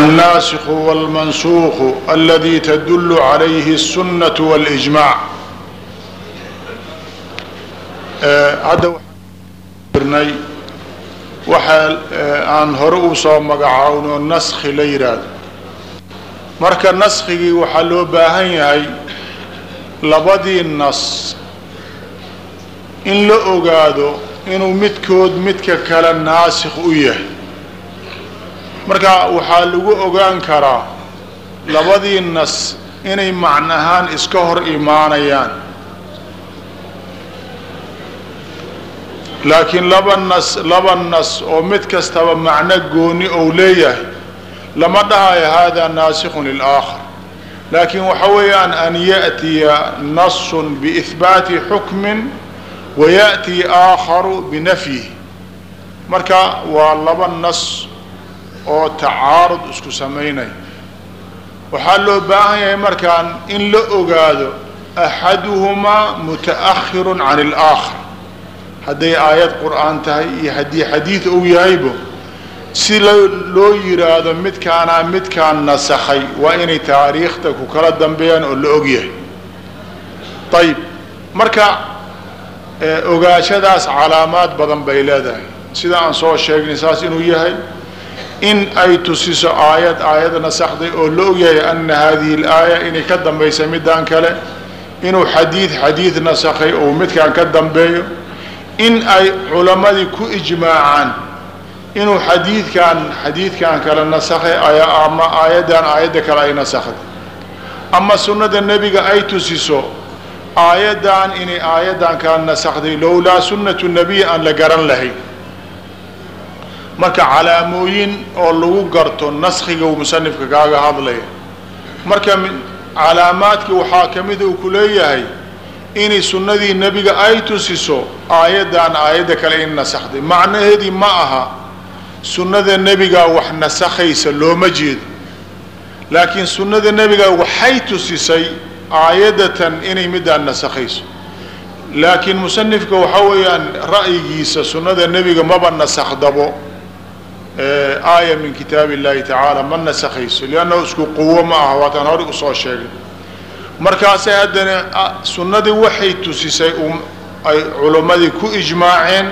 الناسخ والمنسوخ الذي تدل عليه السنة والإجماع hadda irnay waxa aan hore u soo magacaawno naskhi la yidhaahdo marka naskigii waxaa loo baahan yahay labadii nas in la ogaado inuu midkood midka kale naasikh u yahay marka waxaa lagu ogaan karaa labadii nas inay macnahaan iska hor imaanayaan. Laakiin laba nas laba nas oo mid kastaba macno gooni ou leeyahay lama dhahayo hada naasikun lilaakhar laakiin waxa weeyaan an yaأtiya nasun biihbaati xukmin wayaأti aakharu binafyihi marka waa laba nas oo tacaarud isku samaynaya waxaa loo baahan yahay markaan in la ogaado axaduhumaa muta'ahiru can اlaakhar hadday aayad qur'aan tahay iyo haddii xadiid uu yahaybo si loo yidhaahdo midkaanaa midkaan nasakhay waa inay taariikhda ku kala dambeeyaan oo la og yahay. Ayib marka ogaashadaas calaamaad badan bay leedahay. Sida aan soo sheegnay saas inuu yahay in ay tusiso aayad aayad nasakday oo la og yahay ana hadihi اlaaya inay ka dambaysa midaan kale inuu xadiid xadiid nasakhay ou midkaan ka dambeeyo in ay culammadii ku ijmaacaan inuu xadiidkan xadiidkan kale nasakhay ama aayaddan aayadda kale ay nasakday ama sunnada nebiga ay tusiso aayaddan inay aayaddan kala nasakday lowlaa sunnatu nebiy aan la garan lahayn marka calaamooyin oo lagu garto naskhiga uu musanifka kaaga hadlaya marka calaamaadkii waxaa ka mid uu ku leeyahay inay sunnadii nebiga ay tusiso aayaddan aayadda kale in nasakday macnaheedii ma aha sunnada nebiga wax nasakhaysa looma jeedo. Laakiin sunnada nebiga waxay tusisay aayadatan inay midaan nasakhayso. Laakiin musanifka waxaa weeyaan ra'yigiisa sunnada nebiga maba nasakhdabo aaya min kitaab illahi tacaala ma nasakhayso liannahu isku quwo ma aha waataan hore u soo sheegay markaasay haddana sunnadii waxay tusisay ay culimmadii ku ijmaaceen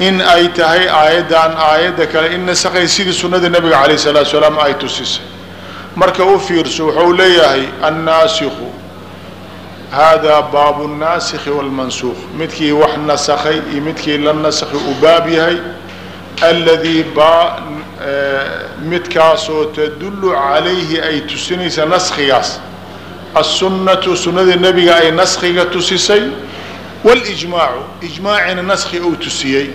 in ay tahay aayaddan aayadda kale in nasakhay sidii sunnada nebiga calayh salaatu salaam ay tusisay. Marka u fiirso wuxuu leeyahay annaasikhu hada baabu naasikhi wاlmansuukh midkii wax nasakhay iyo midkii la nasakhay uu baab yahay aladii baa midkaasoo tadullu calayhi ay tusinaysa naskigaas assunnatu sunnada nebiga ay naskiga tusisay walijmaacu ijmaacina naski uu tusiyey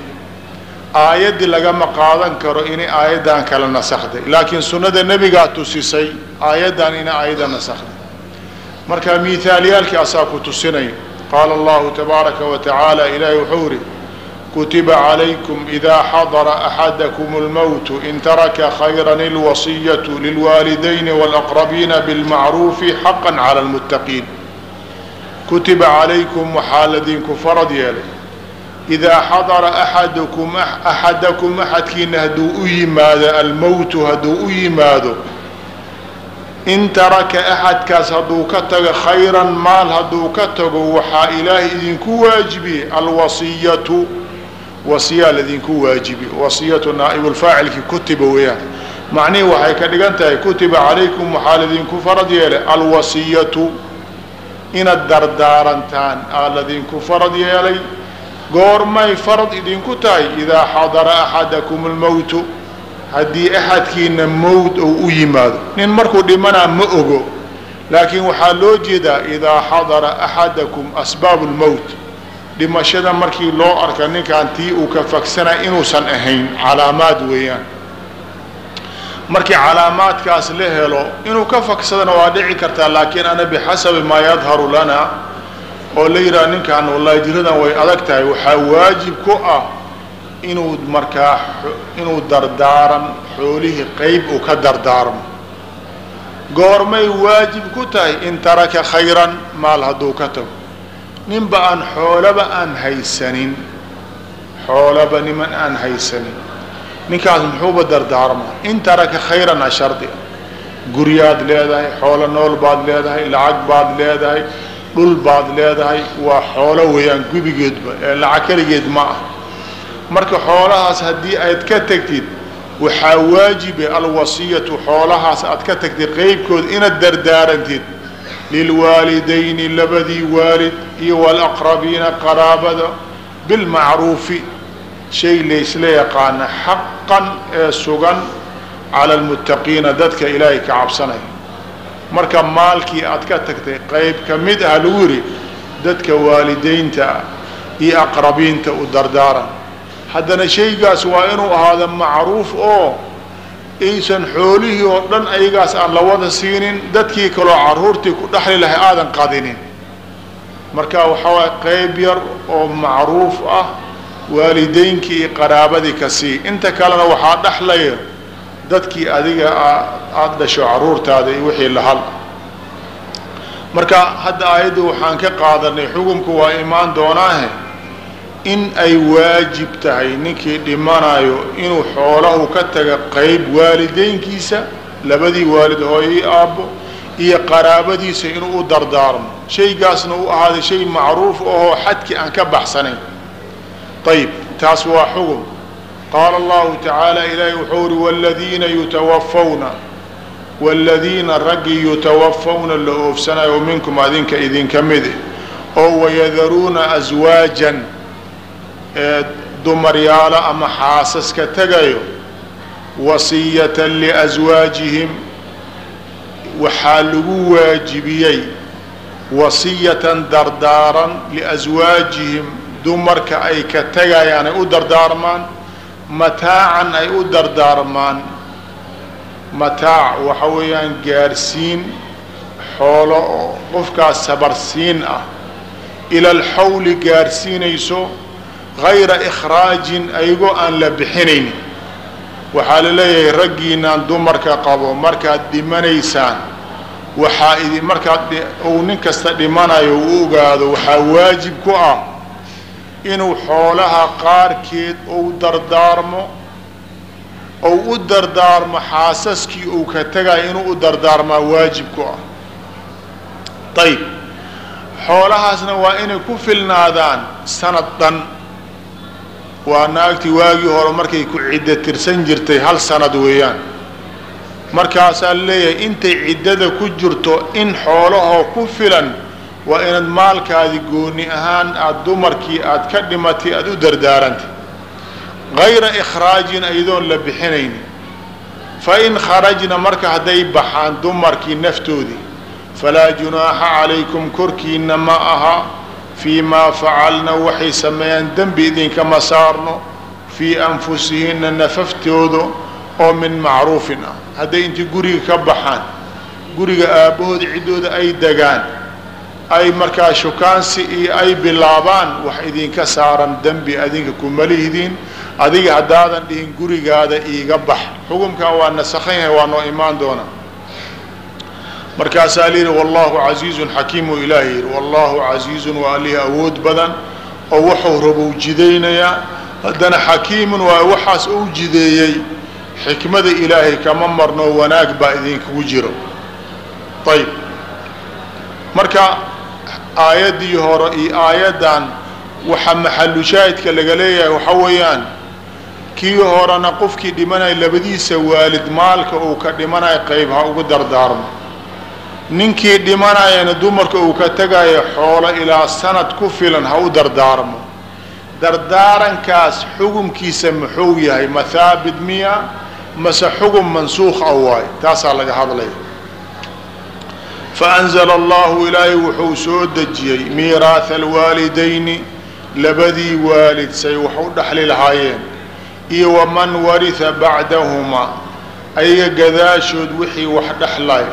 aayaddii lagama qaadan karo inay aayaddan kala nasakday laakiin sunnada nebigaa tusisay aayaddan inay aayadda nasakday marka miithaalyaalkii asaa ku tusinaya qaala allahu tabaaraka wa tacaala ilaahi wuxuu yidhi kutiba calaykum idaa xadara axadakum اlmowtu in taraka khayran اlwasiyatu lilwaalidayni wاlaqrabiina bilmacruufi xaqan cala اlmuttaqiin kutiba calaykum waxaa ladinku farad yeelay idaa xadara axadukum axadakum axadkiina hadduu u yimaado almowtu hadduu u yimaado in taraka axadkaas hadduu ka tago khayran maal hadduu ka tago waxaa ilaahay idinku waajibiyey alwasiyatu wasiyaa ladinku waajibi wasiyatu naa'ibuulfaacilkii kutiba weeyaan. Macnihii waxay ka dhigan tahay kutiba calaykum waxaa ladinku farad yeelay? Alwasiyatu inaad dardaarantaan aa ladinku farad yeelay. Goormay farad idinku tahay idaa xadara axadakum almowtu haddii axadkiina mowt ou u yimaado. Nin markuu dhimanaa ma ogo laakiin waxaa loo jeedaa idaa xadara axadakum asbaabu lmowt dhimashada markii loo arka ninkan tii uu ka fagsanay inuusan ahayn calaamaad weeyaan. Markii calaamaadkaas la helo inuu ka fagsadana waa dhici kartaa laakiin ana bixasabi maa yadharu lana oo la yidhaha ninkan wallahi jiradan way adag tahay. Waxaa waajib ku ah inuu markaa inuu dardaaran xoolihii qeyb uu ka dardaarmo. Goormay waajib ku tahay in taraka khayran maal hadduu ka tago ninba aan xoolaba aan haysanin xoolaba niman aan haysanin ninkaas muxuuba dardaarmaa. In taraka khayran a shardi. Guryaad leedahay xoolo nool baad leedahay lacag baad leedahay dhul baad leedahay waa xoolo weeyaan gubigeedba ee lacag keligeed ma ah. Marka xoolahaas haddii aad ka tegtid waxaa waajibe alwasiyatu xoolahaas aad ka tagtid qeybkood inaad dardaarantid lilwaalidayni labadii waalid iyo walaqrabiina qaraabada bilmacruufi shay laysla yaqaana xaqan ee sugan cala almuttaqiina dadka ilaahay ka cabsanaya marka maalkii aad ka tagtay qeyb ka mid ah lagu yidhi dadka waalidaynta iyo aqrabiinta u dardaaran haddana shaygaas waa inuu ahaada macruuf oo aysan xoolihii oo dhan ayagaas aan la wada siinin dadkii kaloo caruurtii ku dhexli lahay aadan qadinin marka waxaa waaya qeyb yar oo macruuf ah waalideynkii iyo qaraabadii ka sii. Inta kalena waxaa dhexlaya dadkii adiga aada dhasho caruurtaada iyo wixii lahal marka hadda aayadda waxaan ka qaadanay xukunku waa imaan doonaahe in ay waajib tahay ninkii dhimanayo inuu xoolahu ka taga qeyb waalideynkiisa labadii waalid hooyai aabbo iyo qaraabadiisa inuu u dardaarmo. Shaygaasna u ahaaday shay macruuf ahoo xadkii aan ka baxsanayn. Ayib taas waa xugum qaala allahu tacaala ilaahi wuxuu uri wladiina yutawafawna waaladiina raggii yutawafawna la oofsanayo minkum adinka idinka mide oo wayadaruuna aswaajan dumaryaalo ama xaasaska tegayo wasiyatan liaswaajihim waxaa lagu waajibiyey wasiyatan dardaaran liaswaajihim dumarka ay ka tegayaan ay u dardaarmaan mataacan ay u dardaarmaan. Mataac waxa weeyaan gaarsiin xoolo oo qofkaas sabarsiin ah. Ila alxawli gaarsiinayso gayra ikhraajin ayagoo aan la bixinaynin. Waxaa la leeyahay raggiinaan dumarka qabo markaad dhimanaysaan waxaa idi markaad uu nin kasta dhimanayo u ogaado waxaa waajib ku ah inuu xoolaha qaarkeed ou dardaarmo ou u dardaarmo xaasaskii uu ka tegayo inuu u dardaarmaa waajib ku ah. Ayib xoolahaasna waa inay ku filnaadaan sanad dhan waa naagtii waagii hore markay ku ciddo tirsan jirtay hal sanad weeyaan. Markaasaa leeyahay intay ciddada ku jirto in xoolahoo ku filan waa inaad maalkaadi gooni ahaan aada dumarkii aada ka dhimatay aada u dardaarantay. Gayra ikhraajin ayadoon la bixinaynin fa in kharajna marka hadday baxaan dumarkii naftoodii falaa junaaxa calaykum korkiina ma aha fii maa facalna waxay sameeyaan dembi idinkama saarno fii anfusihinna nafaftooda oo min macruufin ah hadday intay guriga ka baxaan guriga aabbahooda ciddooda ay degaan ay markaa shukaansi iyo ay bilaabaan wax idinka saaran dembi adinka kumalihidiin adiga haddaadan dhihin gurigaada iiga bax xukumkan waa nasakhan yahay waa noo imaan doonaa markaasaa la yidhi wallahu casiizun xakiimu ilaahi yidhi wallahu casiizun waa alihi awood badan oo wuxuu rabou jidaynayaa. Haddana xakiimun waa waxaas ou jideeyey. Xikmada ilaahay kama marno wanaag baa idinkugu jiro. Ayib marka aayaddii hore iyo aayaddan waxa maxalu shaahidka laga leeyahay waxa weeyaan kii horena qofkii dhimanaya labadiisa waalid maalka uu ka dhimanaya qayb ha ugu dardaarmo ninkii dhimanayana dumarka uu ka tegayo xoolo ilaa sanad ku filan ha u dardaarmo. Dardaarankaas xukumkiisa muxuu yahay? Ma haabit miya? Mase xugum mansuukh a waayo taasaa laga hadlaya. Faanzala allahu ilaahay wuxuu soo dejiyey miiraatha alwaalidayni labadii waalid say wax u dhexli lahaayeen. Iyo waman warisa bacdahumaa ayaga gadaashood wixii wax dhexlay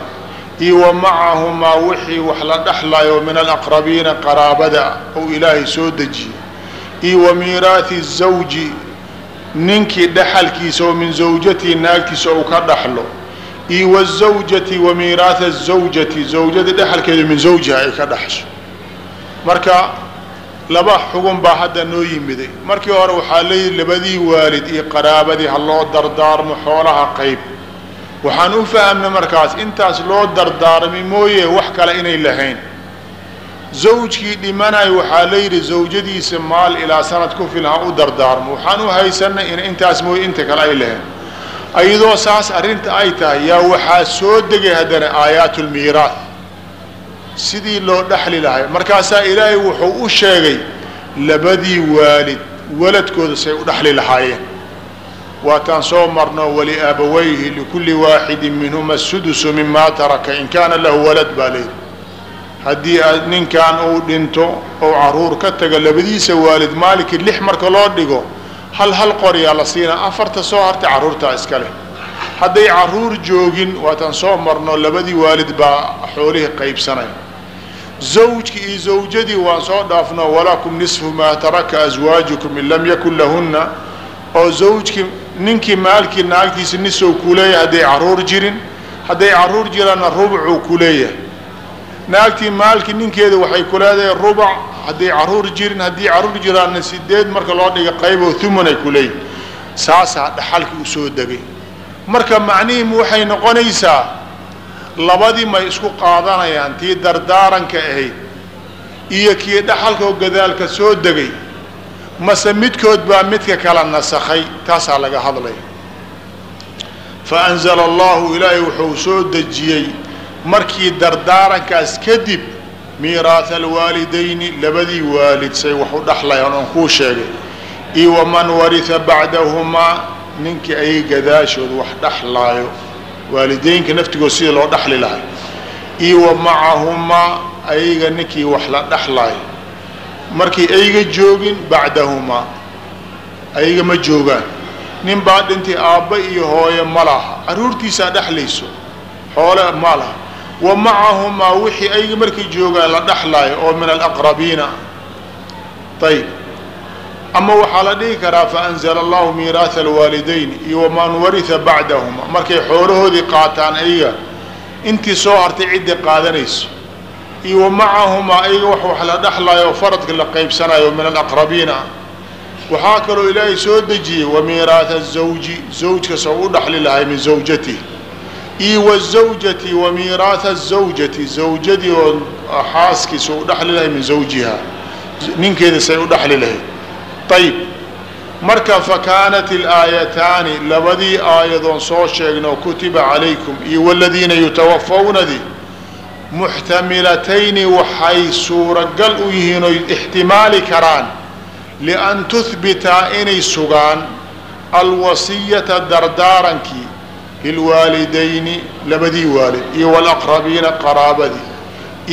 iyo wa macahumaa wixii wax la dhexlayo min alaqrabiina qaraabada ou ilaahay soo dejiyey iyo wa miiraathi zawji ninkii dhexalkiisa oo min zawjatii naagtiisa ou ka dhaxlo. Iyo wazawjati wa miiraatha zawjati zawjada dhexalkeeda min zawjiha ay ka dhaxsho marka laba xugun baa hadda noo yimiday markii hore waxaa leeyihi labadii waalid iyo qaraabadii ha loo dardaarmo xoolaha qayb waxaan u fahamnay markaas intaas loo dardaarmi mooye wax kale inay lahayn. Zawjkii dhimanay waxaa la yidhi zawjadiisa maal ilaa sanad ku filan ha u dardaarmo. Waxaan u haysanay in intaas mooye inta kale ay lahayn. Ayadoo saas arrinta ay tahay yaa waxaa soo degay haddana aayaat lmiiraah sidii loo dhexli lahay. Markaasaa ilaahay wuxuu u sheegay labadii waalid waladkooda say u dhexli lahaayeen waataan soo marno waliaabawayhi likulli waaxidin minhuma sudusu mima taraka in kaana lahu walad baa layidhi haddii ninkan uu dhinto ou carruur ka taga labadiisa waalid maalinkii lix marka loo dhigo hal hal qoryaa la siinaa afarta soo hartay carruurtaa iska leh hadday carruur joogin waataan soo marno labadii waalid baa xoolihii qaybsanaya zawjkii iyo zawjadii waan soo dhaafno walakum nisfu maa taraka aswaajukum in lam yakun lahunna oo zawjkii ninkii maalkii naagtiisa nisow ku leeyahay hadday carruur jirin hadday carruur jiraanna rubcuu ku leeyahay. Naagtii maalkii ninkeeda waxay ku leedahay rubac hadday carruur jirin haddii carruur jiraanna sideed marka loo dhiga qayboo thumanay ku leeyihiin saasaa dhaxalkii u soo degay. Marka macnihiim waxay noqonaysaa labadii may isku qaadanayaan tii dardaaranka ahayd iyo kii dhaxalkoo gadaalka soo degay mase midkood baa midka kala nasakhay taasaa laga hadlaya fa anzala allahu ilaahay wuxuu soo dejiyey markii dardaarankaas kadib miiraatha alwaalidayni labadii waalid say wax u dhaxlayaan oon kuu sheegay. Iyo waman warisa bacdahumaa ninkii ay gadaashood wax dhaxlaayo. Waalideynka naftigood sidii loo dhaxli lahay iyo wa macahumaa ayaga ninkii wax la dhaxlaayo markay ayga joogin bacdahumaa ayaga ma joogaan. Nin baa dhintay aabba iyo hooye ma laha. Carruurtiisaa dhexlayso xoole ma laha. Wa macahumaa wixii ayga markay joogaan la dhexlaayo oo min alaqrabiina. Ayb ama waxaa la dhihi karaa faanzla allahu miiraatha alwaalidayn iyo waman warisa bacdahuma markay xoolahoodii qaataan ayaga intii soo hartay cidda qaadanayso iyo wa macahumaa ayaga wax wax la dhexlayo oo faradka la qaybsanayo min alaqrabiina. Waxaa kaloo ilaahay soo dejiyey wa miiraatha zawji zawjka soo u dhaxli lahay min zawjatih iyo wazawjati wa miiraatha zawjati zawjadii oo xaaskiisa u dhexli lahay min zawjiha ninkeeda say u dhexli lahayd. Ayb marka fakaanat ilaayataani labadii aayadoon soo sheegno kutiba calaykum iyo waladiina yutawafawnadii muxtamilatayni waxay suuragal u yihiin oy ixtimaali karaan lian tuhbitaa inay sugaan alwasiyata dardaarankii lilwaalidayni labadii waalid iyo walaqrabiina qaraabadii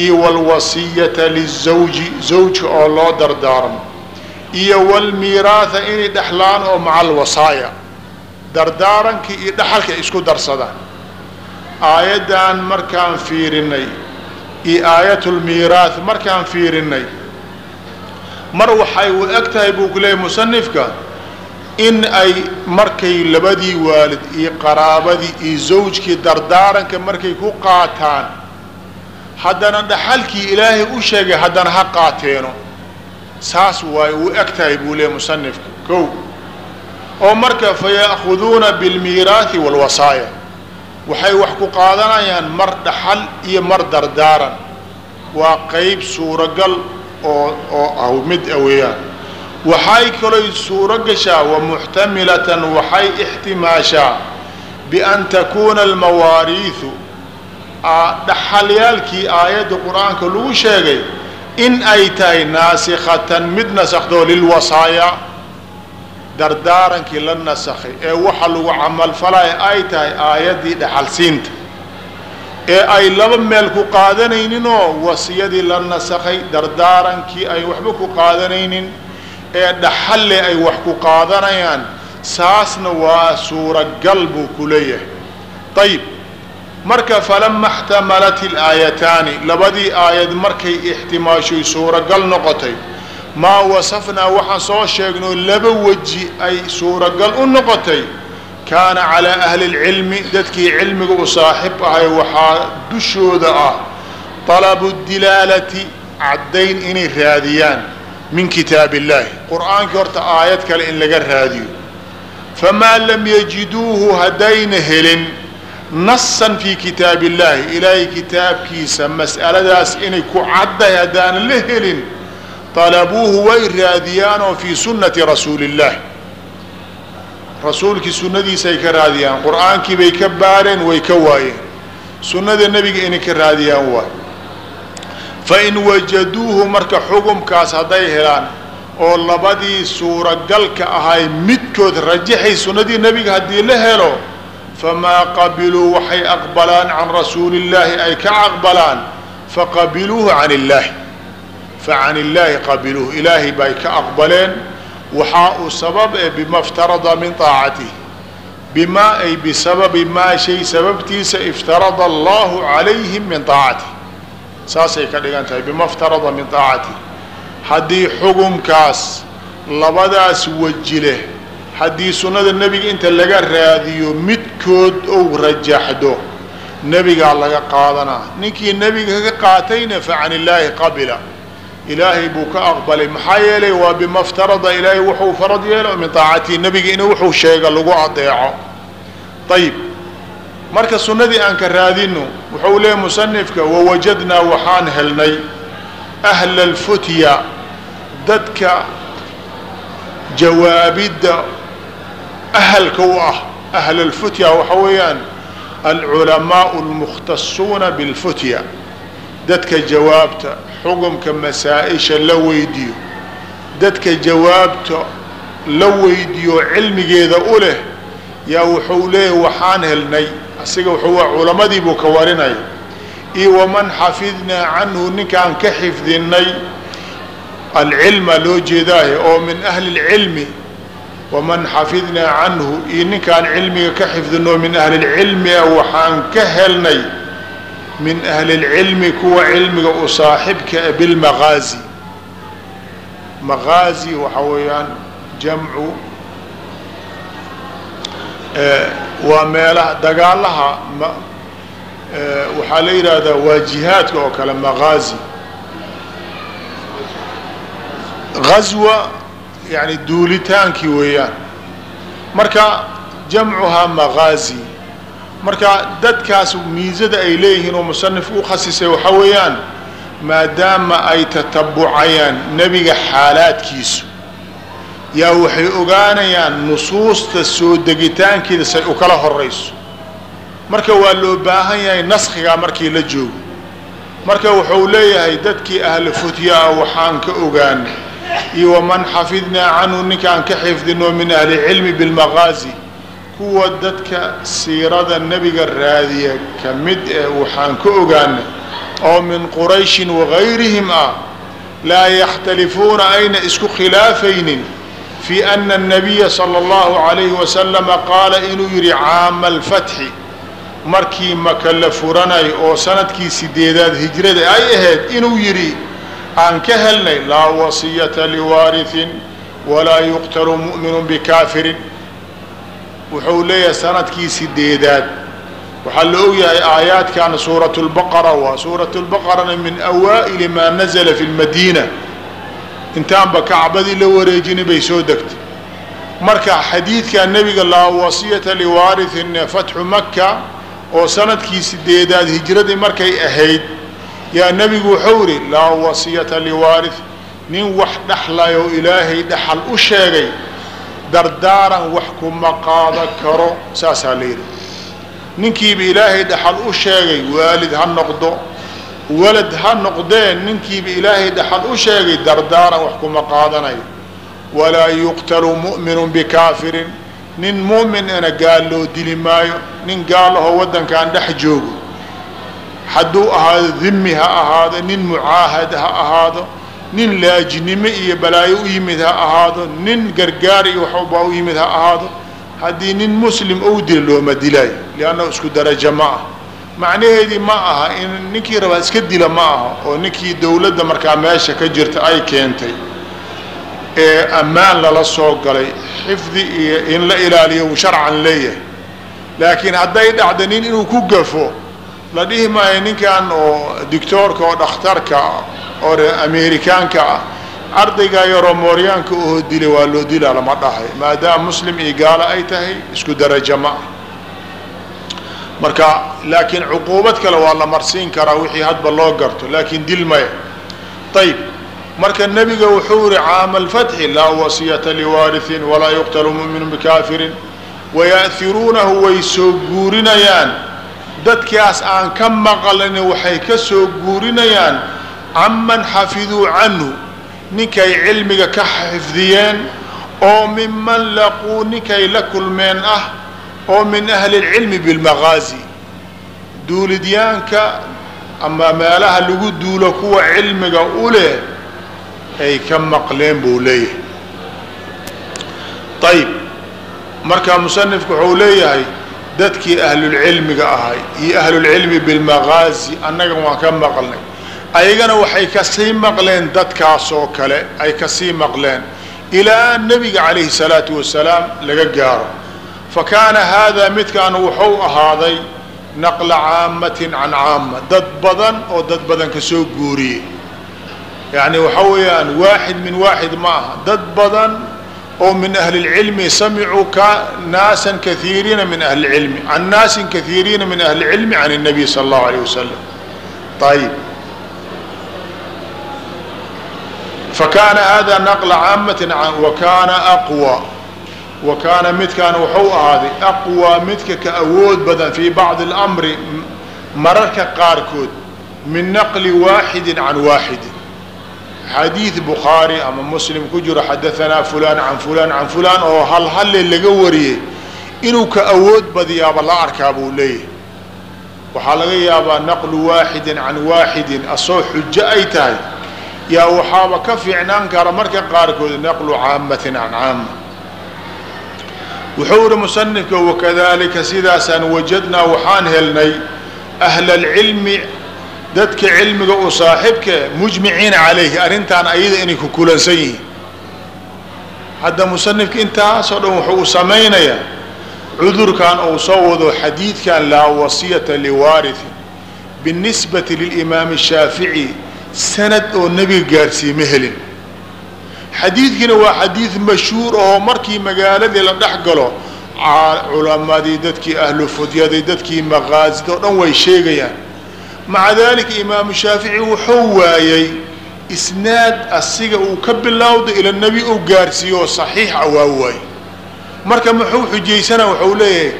iyo walwasiyata lizawji zawjka oo loo dardaarmo iyo walmiiraatha inay dhexlaan oo maca alwasaaya. Dardaarankii iyo dhaxalka ay isku darsadaan. Aayaddan markaan fiirinay iyo aayatulmiiraath markaan fiirinay mar waxay u eg tahay buu ku leeyahy musanifka in ay markay labadii waalid iyo qaraabadii iyo zawjkii dardaaranka markay ku qaataan haddana dhaxalkii ilaahay u sheegay haddana ha qaateeno. Saas waay u eg tahay buu leeyahy musanifka. Kow oo marka fa bilmiiraathi waalwasaaya waxay wax ku qaadanayaan mar dhaxal iyo mar dardaaran. Waa qeyb suuragal oo oo ah mid a weeyaan. Waxay kaloy suuro gashaa wa muxtamilatan waxay ixtimaashaa bian takuuna almawaariihu dhaxalyaalkii aayadda qur'aanka lagu sheegay in ay tahay naasikatan mid nasakhdoo lilwasaaya dardaarankii la nasakhay ee waxa lagu camalfalaya ay tahay aayaddii dhaxalsiinta ee ay laba meel ku qaadanayninoo wasiyadii la nasakhay dardaarankii ay waxba ku qaadanaynin ee dhaxalle ay wax ku qaadanayaan saasna waa suuragal buu ku leeyahay. Ayib marka falama اxtamalat ilaayataani labadii aayad markay ixtimaashoy suuragal noqotay maa wasafnaa waxaan soo sheegno laba weji ay suuragal u noqotay. Kaana calaa ahli اlcilmi dadkii cilmiga u saaxib ahay waxaa dushooda ah. طalabu dilaalati caddayn inay raadiyaan min kitaab illahi qur'aankii horta aayad kale in laga raadiyo. Famaa lam yajiduuhu haddayna helin nasan fii kitaab illahi ilaahay kitaabkiisa mas'aladaas inay ku caddahay haddaan la helin talabuuhu way raadiyaanoo fii sunnati rasuuli illah rasuulkii sunnadiisay ka raadiyaan qur'aankii bay ka baareen way ka waayeen sunnada nebiga inay ka raadiyaan waay fain wajaduuhu marka xugumkaas hadday helaan oo labadii suuragalka ahay midkood rajaxay sunnadii nebiga haddii la helo famaa qabiluu waxay aqbalaan can rasuuli illaahi ay ka aqbalaan faqabiluuhu can illaahi facan illaahi qabiluuhu ilaahay bay ka aqbaleen waxaa uu sabab e bima iftarada min aacatihi bimaa ay bisababi maa shay sababtiisa iftarada allahu calayhim min aacatihi saasay ka dhigan tahay bima iftarada min aacatihi haddii xugumkaas labadaas weji leh haddii sunnada nebiga inta laga raadiyo midkood ou rajaxdo nebigaa laga qaadanaa ninkii nebiga ka qaatayna fa can illaahi qabila ilaahay buu ka aqbalay. Maxaa yeelay waa bima ftarada ilaahay wuxuu farad yeelo min aacatihi nebiga in wuxuu sheega lagu adeeco ayib marka sunnadii aan ka raadino wuxuu leeyahy musanifka wawajadnaa waxaan helnay ahla alfutya dadka jawaabidda ahalka u ah. Ahla alfutya waxa weeyaan alculamaau almukhtasuuna bilfutya dadka jawaabta xugumka masaa-isha la weydiyo dadka jawaabta la weydiyo cilmigeeda u leh yaa wuxuu leeyahy waxaan helnay. Asiga wuxuu culamadii buu ka warinaya iyo waman xafidnaa canhu ninkaan ka xifdinay alcilma loo jeedaaye oo min ahli اlcilmi waman xafidnaa canhu. Iyo ninkaan cilmiga ka xifdino min ahli اlcilmi a waxaan ka helnay min ahli اlcilmi kuwa cilmiga u saaxibka bilmaqaazi maqaazi. Waxa weeyaan jamcu waa meelaha dagaalaha waxaa la yidhaahdaa waa jihaadka oo kale maqaazi. Gazwa yani duulitaankii weeyaan. Marka jamcuhaa maqaazi marka dadkaas miisada ay leeyihiin oo musanif u khasisay waxaa weeyaan maadaama ay tatabucayaan nebiga xaalaadkiisu yaa waxay ogaanayaan nusuusta soo degitaankeeda say u kala horayso marka waa loo baahan yahay naskhigaa markii la joogo. Marka wuxuu leeyahay dadkii ahlu futyaa waxaan ka ogaanay iyo waman xafidnaa canhu ninkaan ka xifdino min ahli cilmi bilmaqaazi kuwa dadka siirada nebiga raadiya ka mid eh waxaan ka ogaanay oo min qurayshin wagayrihim ah laa yakhtalifuuna ayna isku khilaafaynin fi ana الnabiya salى اllahu عalayhi wasalama qaala inuu yidhi caama alfatxi markii maka la furanay oo sanadkii sideedaad hijrada ay ahayd inuu yidhi aan ka helnay laa wasiyata liwaariثin walaa yuqtalu mu'minu bikaafirin wuxuu leeyahay sanadkii sideedaad waxaa la ogyahay aayaadkan suuraة اlbaqara waa suuraة اlbaqarana min awaa'ili maa nazla fi اlmadiina intaanba kacbadii la wareejinay bay soo degtay marka xadiidka nebiga laa wasiyata liwaariثin fatxu maka oo sanadkii sideedaad hijradii markay ahayd yaa nebigu wuxuu idhi laa wasiyata liwaariث nin wax dhexlayo ilaahay dhaxal u sheegay dardaaran wax kuma qaada karo saasaa la yidhi. Ninkiiba ilaahay dhaxal u sheegay waalid ha noqdo walad ha noqdeen ninkiiba ilaahay dhaxal u sheegay dardaaran wax kuma qaadanayo walaa yuqtalu mu'minu bikaafirin nin mu'minana gaal loo dili maayo nin gaalahoo waddankan dhex joogo. Hadduu ahaado dhimi ha ahaado nin mucaahad ha ahaado nin laajinimo iyo balaayo u yimid ha ahaado nin gargaar iyo waxbaa u yimid ha ahaado haddii nin muslim ou dila looma dilaayo liannahu isku darajo ma ah macnaheedii ma aha in ninkii rabaa iska dila ma aha oo ninkii dowladda markaa meesha ka jirta ay keentay. Ee ammaan lala soo galay xifdi iyo in la ilaaliyo uu sharcan leeyahay. Laakiin hadday dhacda nin inuu ku gafo la dhihi maayo ninkan oo dictoorka oo dhakhtarka oo reer amerikaanka ah ardaygaa yaroo mooryaanka oo dilay waa loo dilaa lama dhahay maadaama muslim iyo gaalo ay tahay isku darajo ma ah marka laakiin cuquubad kale waa la marsiin karaa wixii hadba loo garto laakiin dil maya ayb marka nebiga wuxuu yihi caama alfatxi laa wasiyata liwaarihin walaa yuqtalu muminu bikaafirin. Waya'hiruunahu way soo guurinayaan. Dadkaas aan ka maqlin waxay ka soo guurinayaan canman xafiduu canhu ninkay cilmiga ka xifdiyeen oo minman laquu ninkay la kulmeen ah oo min ahli اlcilmi bilmaqaazi duulidyaanka ama meelaha lagu duulo kuwa cilmiga u leh ay ka maqleen buu leeyahay. Ayb marka musanifku wuxuu leeyahay dadkii ahlulcilmiga ahay iyo ahlulcilmi bilmaqaazi annaga waan ka maqlnay ayagana waxay kasii maqleen dadkaasoo kale ay kasii maqleen ilaa nebiga calayhi salaatu wasalaam laga gaaro fa kaana haadaa midkaan wuxuu ahaaday naqla caamatin can caama dad badan oo dad badan ka soo guuriyey yacni waxaa weeyaan waaxid min waaxid ma aha dad badan oo min ahli اlcilmi samicuu ka naasan kaiiriina min ahli اlcilmi can naasin kaiiriina min ahli اlcilmi can الnabiy sala اllahu alayh wasalam ayib fakaana hada naqla caamatin wakaana aqwa wa kaana midkaan wuxuu ahaaday aqwaa midka ka awood badan fii bacdi اlamri mararka qaarkood min naqli waaxidi can waaxidin xadiid bukhaari ama muslim ku jiro xadaanaa fulaan can fulaan can fulaan oo hal halle laga wariyey inuu ka awood badiyaaba la arkaa buu leeyahay waxaa laga yaabaa naqlu waaxidin can waaxidin asoo xujo ay tahay yaa waxaaba ka fiicnaan kara marka qaarkood naqlu caamatin can caama wuxuu yihi musanifka wakadalika sidaasaan wajadnaa waxaan helnay ahla alcilmi dadka cilmiga u saaxibke mujmiciina calayhi arrintaan ayada inay ku kulansan yihiin. Hadda musanifka intaasoo dhan wuxuu u samaynayaa cudurkan uu soo wado xadiidkan laa wasiyata liwaarihin binisbati lilimaami shaafici sanad oo nebiga gaarsiiye ma helin. Xadiidkiina waa xadiid mashhuur oo markii magaaladii la dhex galo culamadii dadkii ahlu fudyadii dadkii maqaasida oo dhan way sheegayaan. Maca dalika imaamu shaafici wuxuu waayey isnaad asiga uu ka bilowda ila nebi uu gaarsiiyo oo saxiix ah waa waayey marka muxuu xujaysana wuxuu leeyahay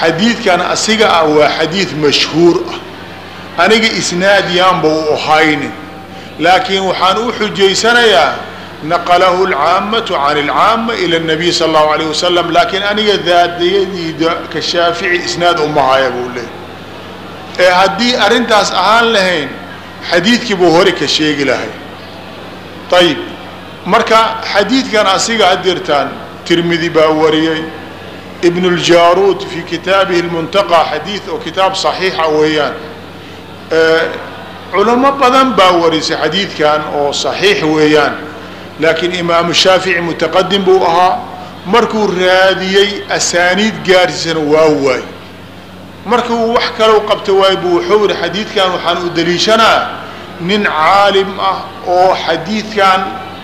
xadiidkan asiga ah waa xadiid mashhuur ah. Aniga isnaad yaanba u ahaynin laakiin waxaan u xujaysanayaa naqalahu alcaamatu can alcaama ila اnabiy sala allahu alayh wasalam laakiin aniga daadayadiida ka shaafici isnaad uma haya buu leeyahy ee haddii arrintaas ahaan lahayn xadiidkii buu hore ka sheegi lahay ayib marka xadiidkan asiga hadirtaan tirmidi baa wariyey ibn اljaruud fi kitaabihi اlmuntaqa xadiid oo kitaab صaxiixa weeyaan culamo badan baa warisay xadiidkan oo saxiix weeyaan laakiin imaamu shaafici mutaqadim buu ahaa markuu raadiyey asaaniid gaarsiisana waa waay markuu wax kalow qabta waay buu wuxuu yihi xadiidkan waxaan u daliishanaa nin caalim ah oo xadiidkan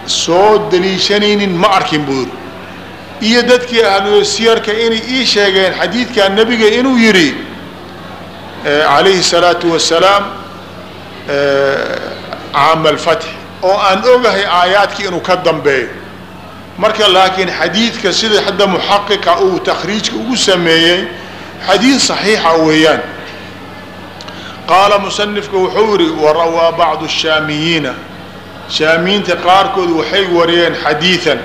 soo daliishanaynin ma arkin buu yidhi. Iyo dadkii ahlu siyarka inay ii sheegeen xadiidkan nebiga inuu yidhi calayhi salaatu wasalaam caam alfatx oo aan ogahay aayaadkii inuu ka dambeeyo. Marka laakiin xadiidka sida hadda muxaqiqa uu takhriijka ugu sameeyey xadiid صaxiixa ah weeyaan. Qaala musanifka wuxuu yihi warawaa bacdu shaamiyiina. Shaamiyiinta qaarkood waxay wariyeen xadiian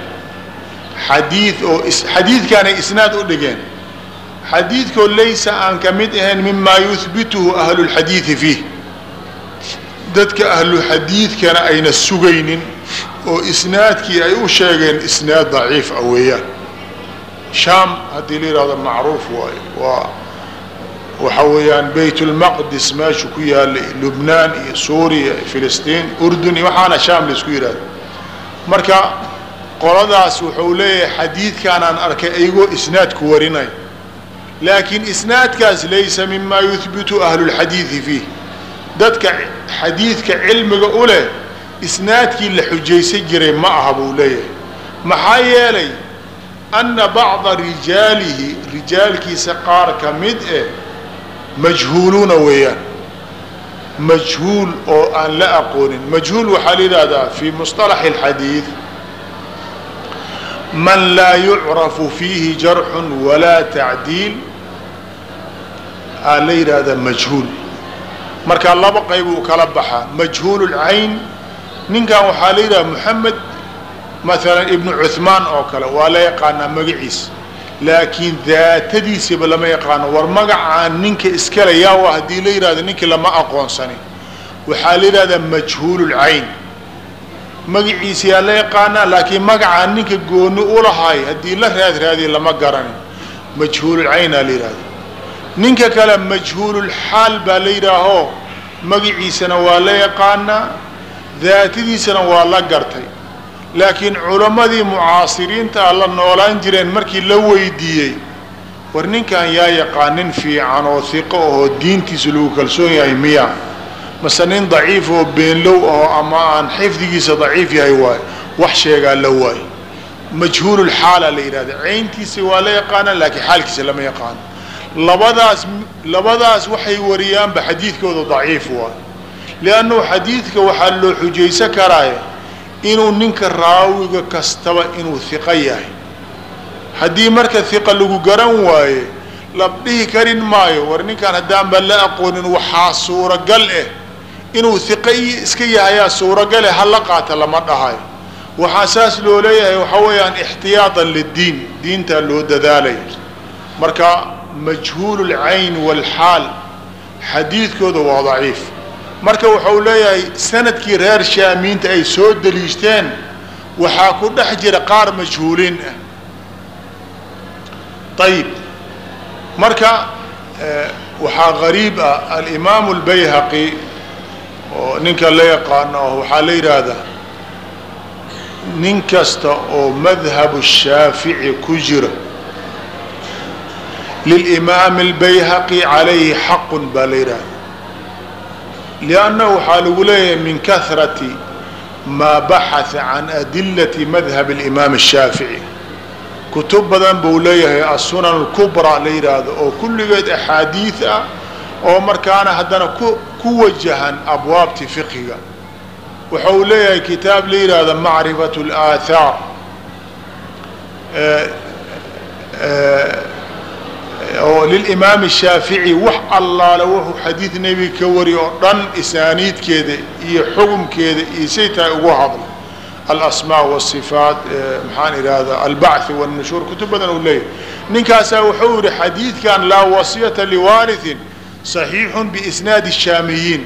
xadii oo xadiidkaanay isnaad u dhigeen. Xadiidkoo laysa aan ka mid ahayn mimaa yuhbituhu ahlu اlxadiidi fiih dadka ahlu xadiidkana ayna sugaynin oo isnaadkii ay u sheegeen isnaad daciif ah weeyaan. Shaam haddii la yihahdo macruuf waayo. Waa waxa weeyaan bayt اlmaqdis meeshu ku yaalay lubnaan iyo suuriya filistiin urdun iyo waxaana shaam la isku yihahdo marka qoladaas wuxuu leeyahay xadiidkaanaan arkay ayagoo isnaadku warinay. Laakiin isnaadkaas laysa mima yuhbitu ahlu اlxadiidi fiih dadka xadiidka cilmiga u leh isnaadkii la xujaysan jiray ma aha buu leeyahay. Maxaa yeelay anna bacda rijaalihi rijaalkiisa qaar ka mid eh majhuuluuna weeyaan. Majhuul oo aan la aqoonin. Majhuul waxaa la yidhaahdaa fi musطalax اlxadiid man laa yucrafu fiihi jarxun walaa tacdiil. Aa la yidhaahdaa majhuul markaa laba qayb uu kala baxaa majhuul اlcayn ninkan waxaa la yidhaha moxamed maalan ibnu cuhmaan oo kale waa la yaqaanaa magaciisa laakiin daatadiisaba lama yaqaano war magacaan ninka iskale yaawa haddii la yidhahdo ninkii lama aqoonsanin waxaa la yidhahdaa majhuululcayn magaciisayaa la yaqaanaa laakiin magacaan ninka gooni ulahay haddii la raad lama garanin majhuululcaynaa la yidhahda ninka kale majhuululxaal baa la yidhaahoo magaciisana waa la yaqaanaa daatadiisana waa la gartay. Laakiin culammadii mucaasiriinta a la noolaan jireen markii la weydiiyey war ninkan yaa yaqaan nin fiican oo hiqo ahoo diintiisa lagu kalsoon yahay miya. Mase nin daciif oo beenlow aho ama aan xifdigiisa daciif yahay waayo wax sheegaa la waayo. Majhuululxaala la yidhahda cayntiisa waa la yaqaana laakiin xaalkiisa lama yaqaano labadaas labadaas waxay wariyaanba xadiidkooda daciif waayo liannahu xadiidka waxaa loo xujaysan karaaye inuu ninka raawiga kastaba inuu hiqo yahay. Haddii marka hiqa lagu garan waaye la dhihi karin maayo war ninkan haddaanba la aqoonin waxaa suuragal eh. Inuu hiqo iska yahayaa suuragale hala qaata lama dhahayo waxaa saas loo leeyahay waxaa weeyaan ixtiyaatan liddiin diintaa loo dadaalaya marka majhuulu lcayn waalxaal xadiidkooda waa daciif. Marka wuxuu leeyahay sannadkii reer shaamiinta ay soo deliishteen waxaa ku dhex jira qaar majhuuliin ah. Ayib marka waxaa gariib ah alimaamu albayhaqi oo ninka la yaqaano waxaa la yidhaahdaa nin kasta oo madhabu shaafici ku jira lilimaami albayhaqi calayhi xaqun baa la yidhahda liannahu waxaa lagu leeyahay min kahrati maa baxaha can adilati madhab alimaam ashaafici kutub badan buu leeyahay assunan alkubraa la yidhaahdo oo kulligeed axaadiid ah oo markaana haddana ku wajahan abwaabti fiqhiga waxa uu leeyahay kitaab la yidhaahdo macrifat اlaathaar oo lilimaam الshaafici wax allaale wuxuu xadiid nebiga ka wari oo dhan isaaniidkeeda iyo xukumkeeda iyo say tahay ugu hadla alasmaa wasifaat maxaan idhaahdaa albacthi wاnnushuur kutub badan uu leeyahay ninkaasaa wuxuu yihi xadiidkan laa wasiyata liwaariثin صaxiixu biisnaadi الshaamiyiin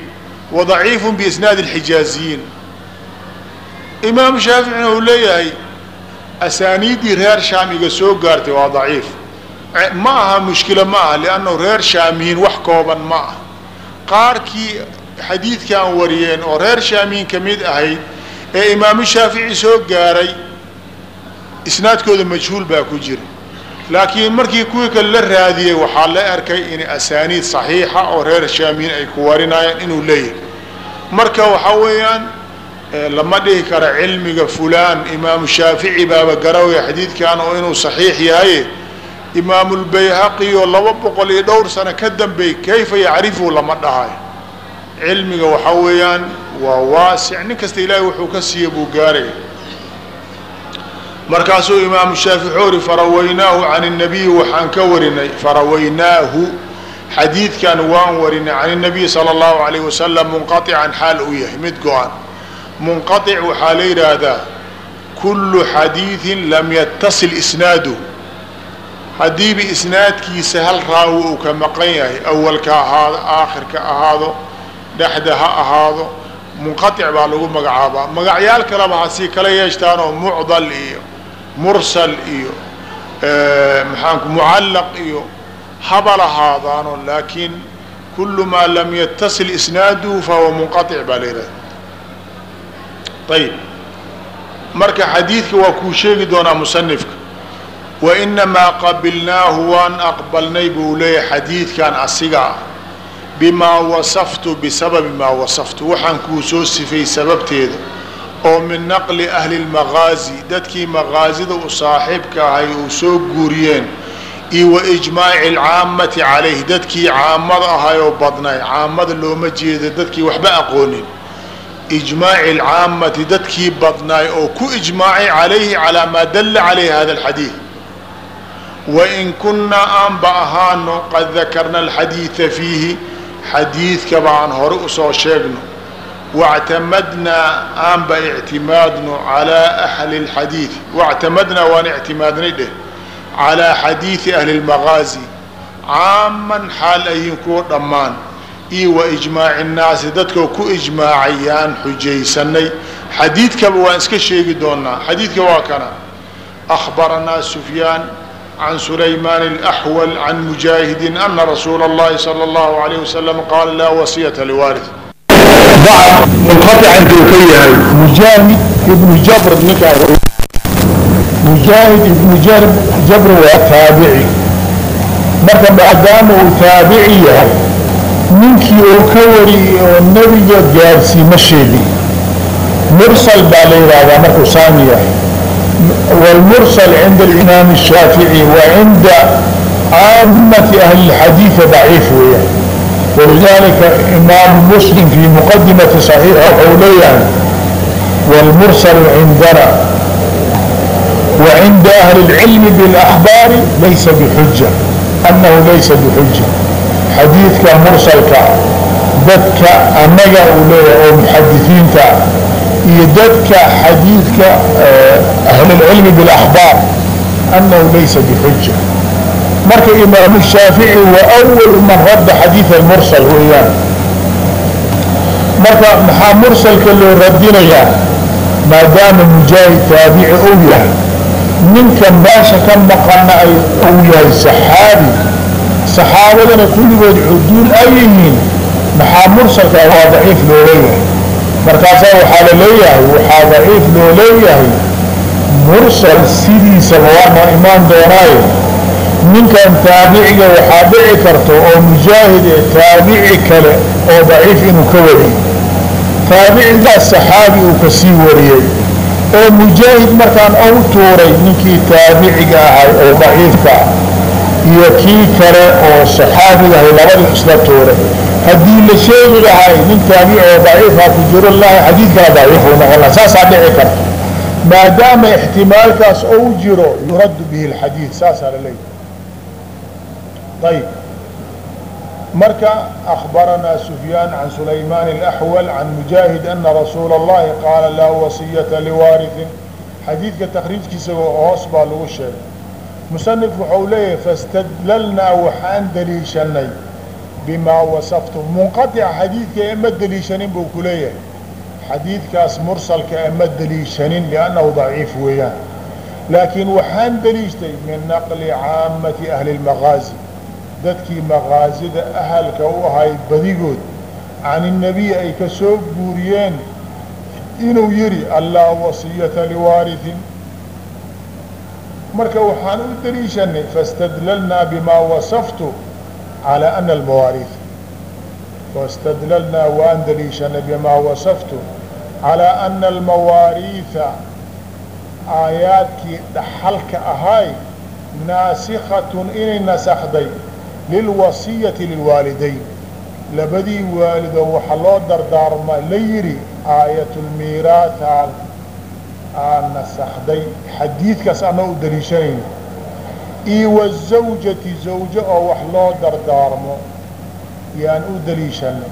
wadaciifu biisnaadi اlxijaaziyiin imaamu shaaficina uu leeyahay asaaniiddii reer shaamiga soo gaartay waa daciif ma aha mushkilo ma aha liannahu reer shaamiyiin wax kooban ma ah qaarkii xadiidkan wariyeen oo reer shaamiyiin ka mid ahayd ee imaamu shaafici soo gaaray isnaadkooda majhuul baa ku jira. Laakiin markii kuwii kale la raadiyey waxaa la arkay in asaaniid saxiixa oo reer shaamiyiin ay ku warinayaan inuu leeyahay. Marka waxaa weeyaan lama dhihi karo cilmiga fulaan imaamu shaafici baaba garawaya xadiidkan oo inuu saxiix yahay imaamulbayhaqiyo laba boqol iyo dhowr sano ka dambeey kayfa yacrifu lama dhahayo cilmiga waxaa weeyaan waa waasic nin kasta ilaahay wuxuu ka siiya buu gaaraya markaasuu imaamu shaafici ori farawaynaahu can الnabiyi waxaan ka warinay farawaynaahu xadiidkan waan warinay can الnabiy salى اllahu alayh wasalam munqaطican xaal uu yahay mid go-an munqaطic waxaa la yidhaahdaa kulu xadiiثi lam yatasil isnaaduh haddiiba isnaadkiisa hal raawi uu ka maqan yahay awalka ahaado aakhirka ahaado dhexda ha ahaado munqaطic baa lagu magacaabaa. Magacyaal kaleba hasii kala yeeshtaanoo mucdal iyo mursal iyo maxaanku mucallaq iyo haba lahaadaano laakiin kulu maa lam yatasil isnaaduhu fahuwa munqaطic baa la yidhahda ayib marka xadiidka waa kuu sheegi doonaa musanifka wainamaa qabilnaahu waan aqbalnay buu leeyahay xadiidkan asiga bimaa wasaftu bisababi maa wasaftu waxaan kuu soo sifay sababteeda oo min naqli ahli lmaqaazi dadkii maqaasida u saaxiibka ahay uu soo guuriyeen iyo wa ijmaaci alcaammati calayhi dadkii caamada ahaayoo badnay caamada looma jeedo dadkii waxba aqoonin ijmaaci alcaammati dadkii badnaay oo ku ijmaacay calayhi calaa maa dalla calayhi hada alxadiid wain kunnaa aanba ahaano qad dakarna alxadiida fiihi xadiidkaba aan hore u soo sheegno wactamadnaa aanba ictimaadno calaa ahli lxadiidi wactamadnaa waan ictimaadnay dheh calaa xadiidi ahli lmaqaazi caaman xaal ayin kuwa dhammaan iyo wa ijmaaci innaasi dadkao ku ijmaacayaan xujaysanay xadiidkaba waan iska sheegi doonaa xadiidka waa kana ahbaranaa sufyaan عن سليمان الأحول عن مجاهد أن رسول الله صلى الله عليه وسلم قال لا وصية لوارث ضعف منقطعا دوكيه مجاهد بن جبر نكا مجاهد بن جرب جبر وتابعي marka maadaama uu taabici yahay ninkii uu ka wariyey oo nebiga gaarsiima sheegi mursal baa والمرسل عند الإمام الشافعي وعند عامة أهل الحديث ضعيف ولذلك إمام مسلم في مقدمة صحيحة حوليا والمرسل عندنا وعند أهل العلم بالأحبار ليس بحجة أنه ليس بحجة حديثك مرسلك dadka annaga uu leeyahay oo muxadisiinta iyo dadka xadiidka eh, ahlulcilmi bilaxbaar annahu laysa bixuja marka imaamu shaafici waa awalu man radda xadiida mursal weeyaan. Marka maxaa mursalka loo radinayaa maadaama mujaahid taabici ou yahay ninkan meesha ka maqanna ay ou yahay saxaabi saxaabadana kulligood cuduul ay yihiin maxaa mursalka waa daciif loo leeyahay markaasaa waxaa la leeyahay waxaa daciif loo leeyahay mursal sidiisaba waana imaan doonaayo. Ninkan taabiciga waxaa dhici karta oo mujaahid ee taabici kale oo daciif inuu ka wariyo. Taabicigaas saxaabi uu ka sii wariyey oo mujaahid markaan ou tuuray ninkii taabiciga ahay oo daciifka iyo kii kale oo saxaabiga ahay labadii isla tuuray haddii la sheegi lahay nin taabici oo daciifa ku jiro lahay xadiidkana daciif uu noqon laha saasaa dhici karta maadaama ixtimaalkaas ou jiro yuraddu bihi lxadiid saasaa la leeyahay ayb marka أخبرنا سفيان عن سليمان الأحول عن مجاهد أن رسول الله قال لا وصية لوارث xadiidka تkriijkiisa hoos baa lagu sheegay musanif wuxuu leeyahay fاstadlalnaa waxaan daliishanay bimaa wasaftum munqaطica xadiidka ema deliishanin buu ku leeyahay xadiidkaas mursalka ema deliishanin liannahu daciif weeyaan laakiin waxaan deliishtay min naqli caamati ahli اlmaqaazi dadkii maqaasida ahalka u ahay badigood can الnabiy ay ka soo guuriyeen inuu yidhi allaa wasiyata liwaariثin marka waxaan u deliishanay faاstadlalnaa bimaa wasaftu على أن المواريث واستدللنا وأن دليشنا بما وصفت على أن المواريث آياتك دحلك أهاي ناسخة إني نسخدي للوصية للوالدين لبدي والد وحلو دردار ما ليري آية الميراث آن نسخدي حديث كاس أنا دليشنين iyo wazawjati zawjo oo wax loo dardaarmo yaan u daliishanay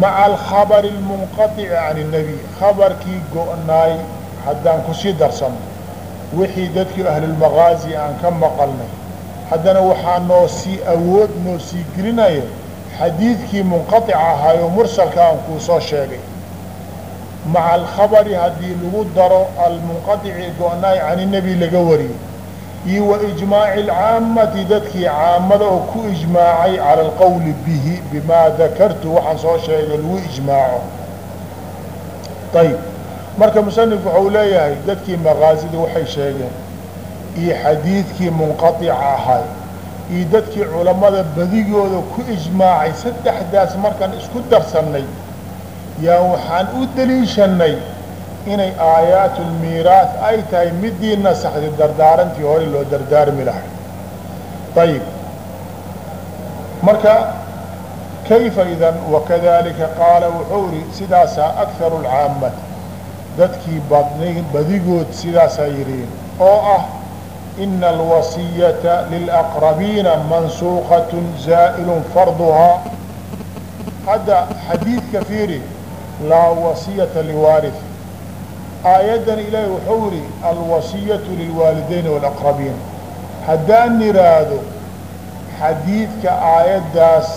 maca alkhabari almunqaطici can الnebi khabarkii go-naay haddaan kusii darsano wixii dadkii ahlulmaqaazi aan ka maqalnay haddana waxaa noo sii awood noo sii gelinaya xadiidkii munqaطica ahaayoo mursalka aan kuu soo sheegay maca alkhabari haddii lagu daro almunqaطici go-naay can الnebi laga wariyo iyo waijmaaci alcaammati dadkii caamada oo ku ijmaacay cala alqowli bihi bimaa dakartu waxaan soo sheegay lagu ijmaaco. Ayib marka musanif wuxuu leeyahay dadkii maqaasida waxay sheegeen iyo xadiidkii munqaطica ahay iyo dadkii culammada badigooda ku ijmaacay saddexdaas markaan isku darsannay yaa waxaan u deliishanay inay aayaatulmiiraah ay tahay midii nasakhday dardaarantii hore loo dardaarmi lahay. Ayib marka kayfa idan wakadalika qaala wuxuu ihi sidaasaa akharu lcaamati dadkii badigood sidaasaa yidhiin oo ah ina alwasiyata lilaqrabiina mansuuqat zaa'ilun farduhaa. Hadda xadiidka fiiri laa wasiyata liwaarih aayaddan ilaahi wuxuu yihi alwasiyatu lilwaalidayn wاlaqrabiin haddaan niraahdo xadiidka aayaddaas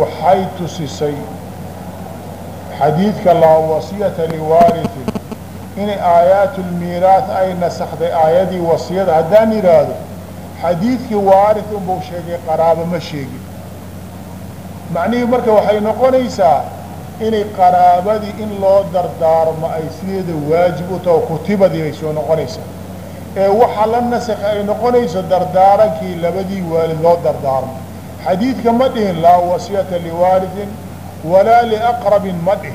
waxay tusisay xadiidka laa wasiyata liwaarihin inay aayaat lmiiraat ay nasakday aayadii wasiyada. Haddaan yidhaahdo xadiidkii waarith unbuu sheegay qaraabo ma sheegin. Macnihii marka waxay noqonaysaa inay qaraabadii in loo dardaarmo ay sideeda waajib u taho kutibadii bay soo noqonaysaa ee waxa la nasakha ay noqonayso dardaarankii labadii waalid loo dardaarmo. Xadiidka ma dhihin laa wasiyata liwaalidin walaa liaqrabin ma dhih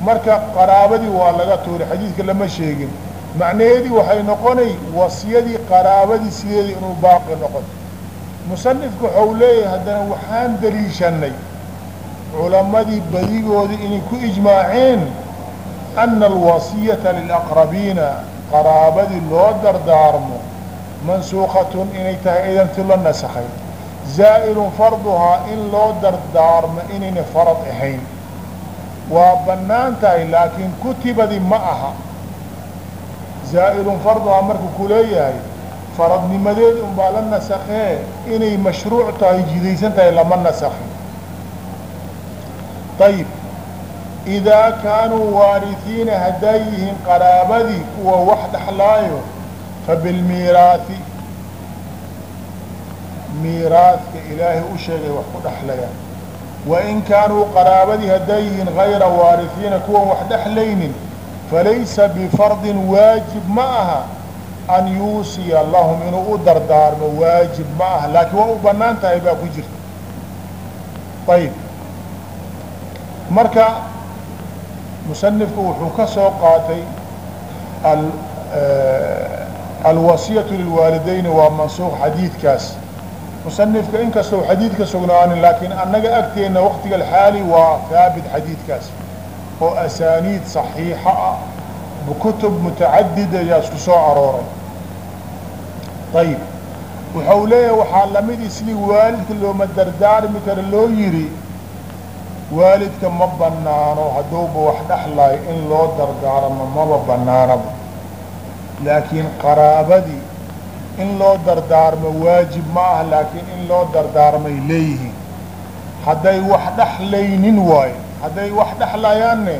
marka qaraabadii waa laga tuuray xadiidka lama sheegin. Macnaheedii waxay noqonay wasiyadii qaraabadii sideedii inuu baaqi noqoto musanifku waxau leeyahay haddana waxaan daliishanay culammadii badigoodii inay ku ijmaaceen ana alwasiyata lilaqrabiina qaraabadii loo dardaarmo mansuukatun inay tahay idanti la nasakhay zaa'ilun farduhaa in loo dardaarmo inayna farad ahayn. Waa bannaan tahay laakiin kutibadii ma aha. Zaa'ilun farduhaa markuu ku leeyahay faradnimadeed unbaa la nasakhee inay mashruuc tahay jidaysan tahay lama nasakhin ayib idaa kaanuu waarisiina hadday yihiin qaraabadii kuwa wax dhexlaayo fabilmiiraahi miiraadka ilaahay u sheegay wax ku dhexlayaan wain kaanuu qaraabadii hadday yihiin gayra waarisiina kuwan wax dhexlaynin falaysa bifardin waajib ma aha an yuusiya lahum inuu u dardaarmo waajib ma aha laakiin waa u bannaan tahay baa ku jirta ayib marka musanifku wuxuu ka soo qaatay alwasiyatu lilwaalidayni waa mansuuq xadiidkaas. Musanifka inkastoo xadiidka sugnaanin laakiin annaga agteenna waktiga alxaali waa haabit xadiidkaas oo asaaniid saxiixa ah kutub mutacadid ayaa isku soo arooray. Ayib wuxuu leeyahay waxaa la mid isli waalidka looma dardaarmi karo loo yidhi waalidka ma bannaano hadduuba wax dhexlayo in loo dardaarmo maba bannaanaba. Laakiin qaraabadii in loo dardaarmo waajib ma ah laakiin in loo dardaarmay leeyihiin. Hadday wax dhexlaynin waayo hadday wax dhexlayaanne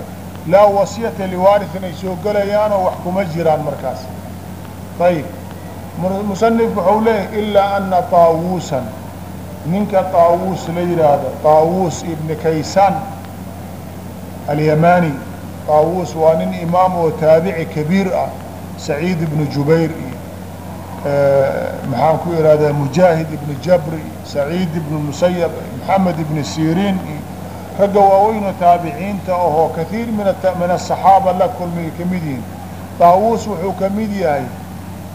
laa wasiyata liwaarihin ay soo gelayaanoo wax kuma jiraan markaas. Ayib musanifku waxau leeyahay ilaa ana taawuusan ninka taawuus la yidhaahdo taawuus ibni kaysaan alyamani. Taawuus waa nin imaam oo taabici kabiir ah saciid ibnu jubayr iyo maxaan ku ihahdaa mujaahid ibnu jabri saciid ibnu musayab maxamed ibnu siriin iyo. Ragga waaweynoo taabiciinta ahoo kaiir min asaxaaba la kulmay ka yihiin. Taawuus wuxuu ka yahay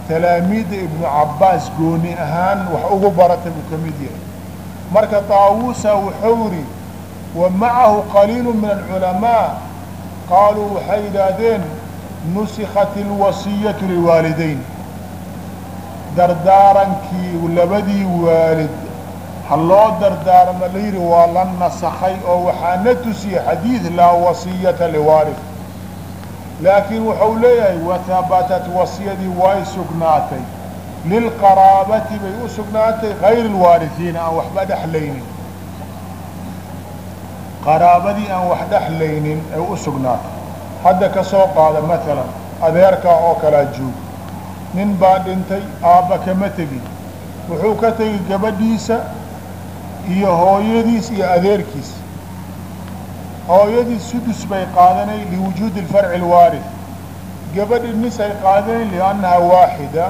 talaamiidda ibnu cabbaas gooni ahaan wax ugu barata buu ka yahay marka taawuusa wuxuu yidhi wa macahu qaliilu min alculamaa. Qaaluu waxay yidhaahdeen nusikat alwasiyatu liwaalidayn. Dardaarankii labadii waalid ha loo dardaarmo la yidhi waa la nasakhay oo waxaa na tusiyey xadiid laa wasiyata liwaarif laakiin wuxuu leeyahay wahabatat wasiyadii way sugnaatay lilqaraabati bay u sugnaatay gayri lwaarihiina aan waxba dhexlaynin qaraabadii aan wax dhexlaynin ay u sugnaatay hadda ka soo qaada maalan adeerkaa oo kalaa joog nin baa dhintay aabba kama tegin wuxuu ka tegay gabadhiisa iyo hooyadiis iyo adeerkiis hooyadiis sudus bay qaadanay liwujuudi alfarci alwaarih gabadhi nisay qaadanay liannaha waaxida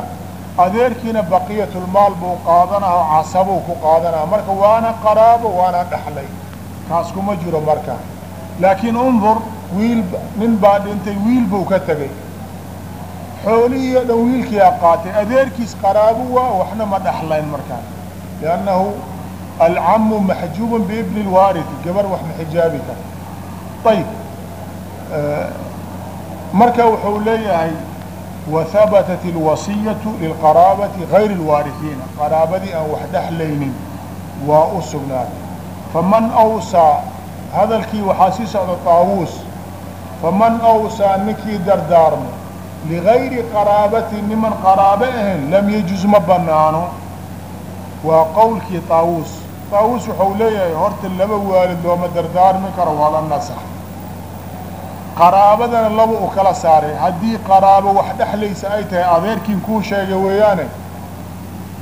adeerkiina baqiyatulmaal buu qaadanaha casabuu ku qaadanaha marka waana qaraabo waana dhexlay kaas kuma jiro marka. Laakiin undur wiil nin baa dhintay wiil buu ka tegay xoolihii o dhan wiilkiiaa qaatay. Adeerkiis qaraabu waa waxna ma dhaxlayn markaan liannahu alcamu maxjuubun biibni lwaaridi gabar wax ma xijaabi kara ayib marka wuxuu leeyahay wahabatat alwasiyatu lilqaraabati gayri اlwaarihiina qaraabadii aan wax dhexlaynin waa u sugnaatay faman awsaa hadalkii waxaa sii socda taawuus faman awsaa ninkii dardaarmo ligayri qaraabati niman qaraabo ahayn lam yajuz ma banaano waa qowlkii taawuus taawuus wuxuu leeyahay horta laba waalid looma dardaarmi karo waa la nasax qaraabadana laba u kala saaray. Haddii qaraabo wax dhexlaysa ay tahay adeerkiin kuu sheegay weeyaane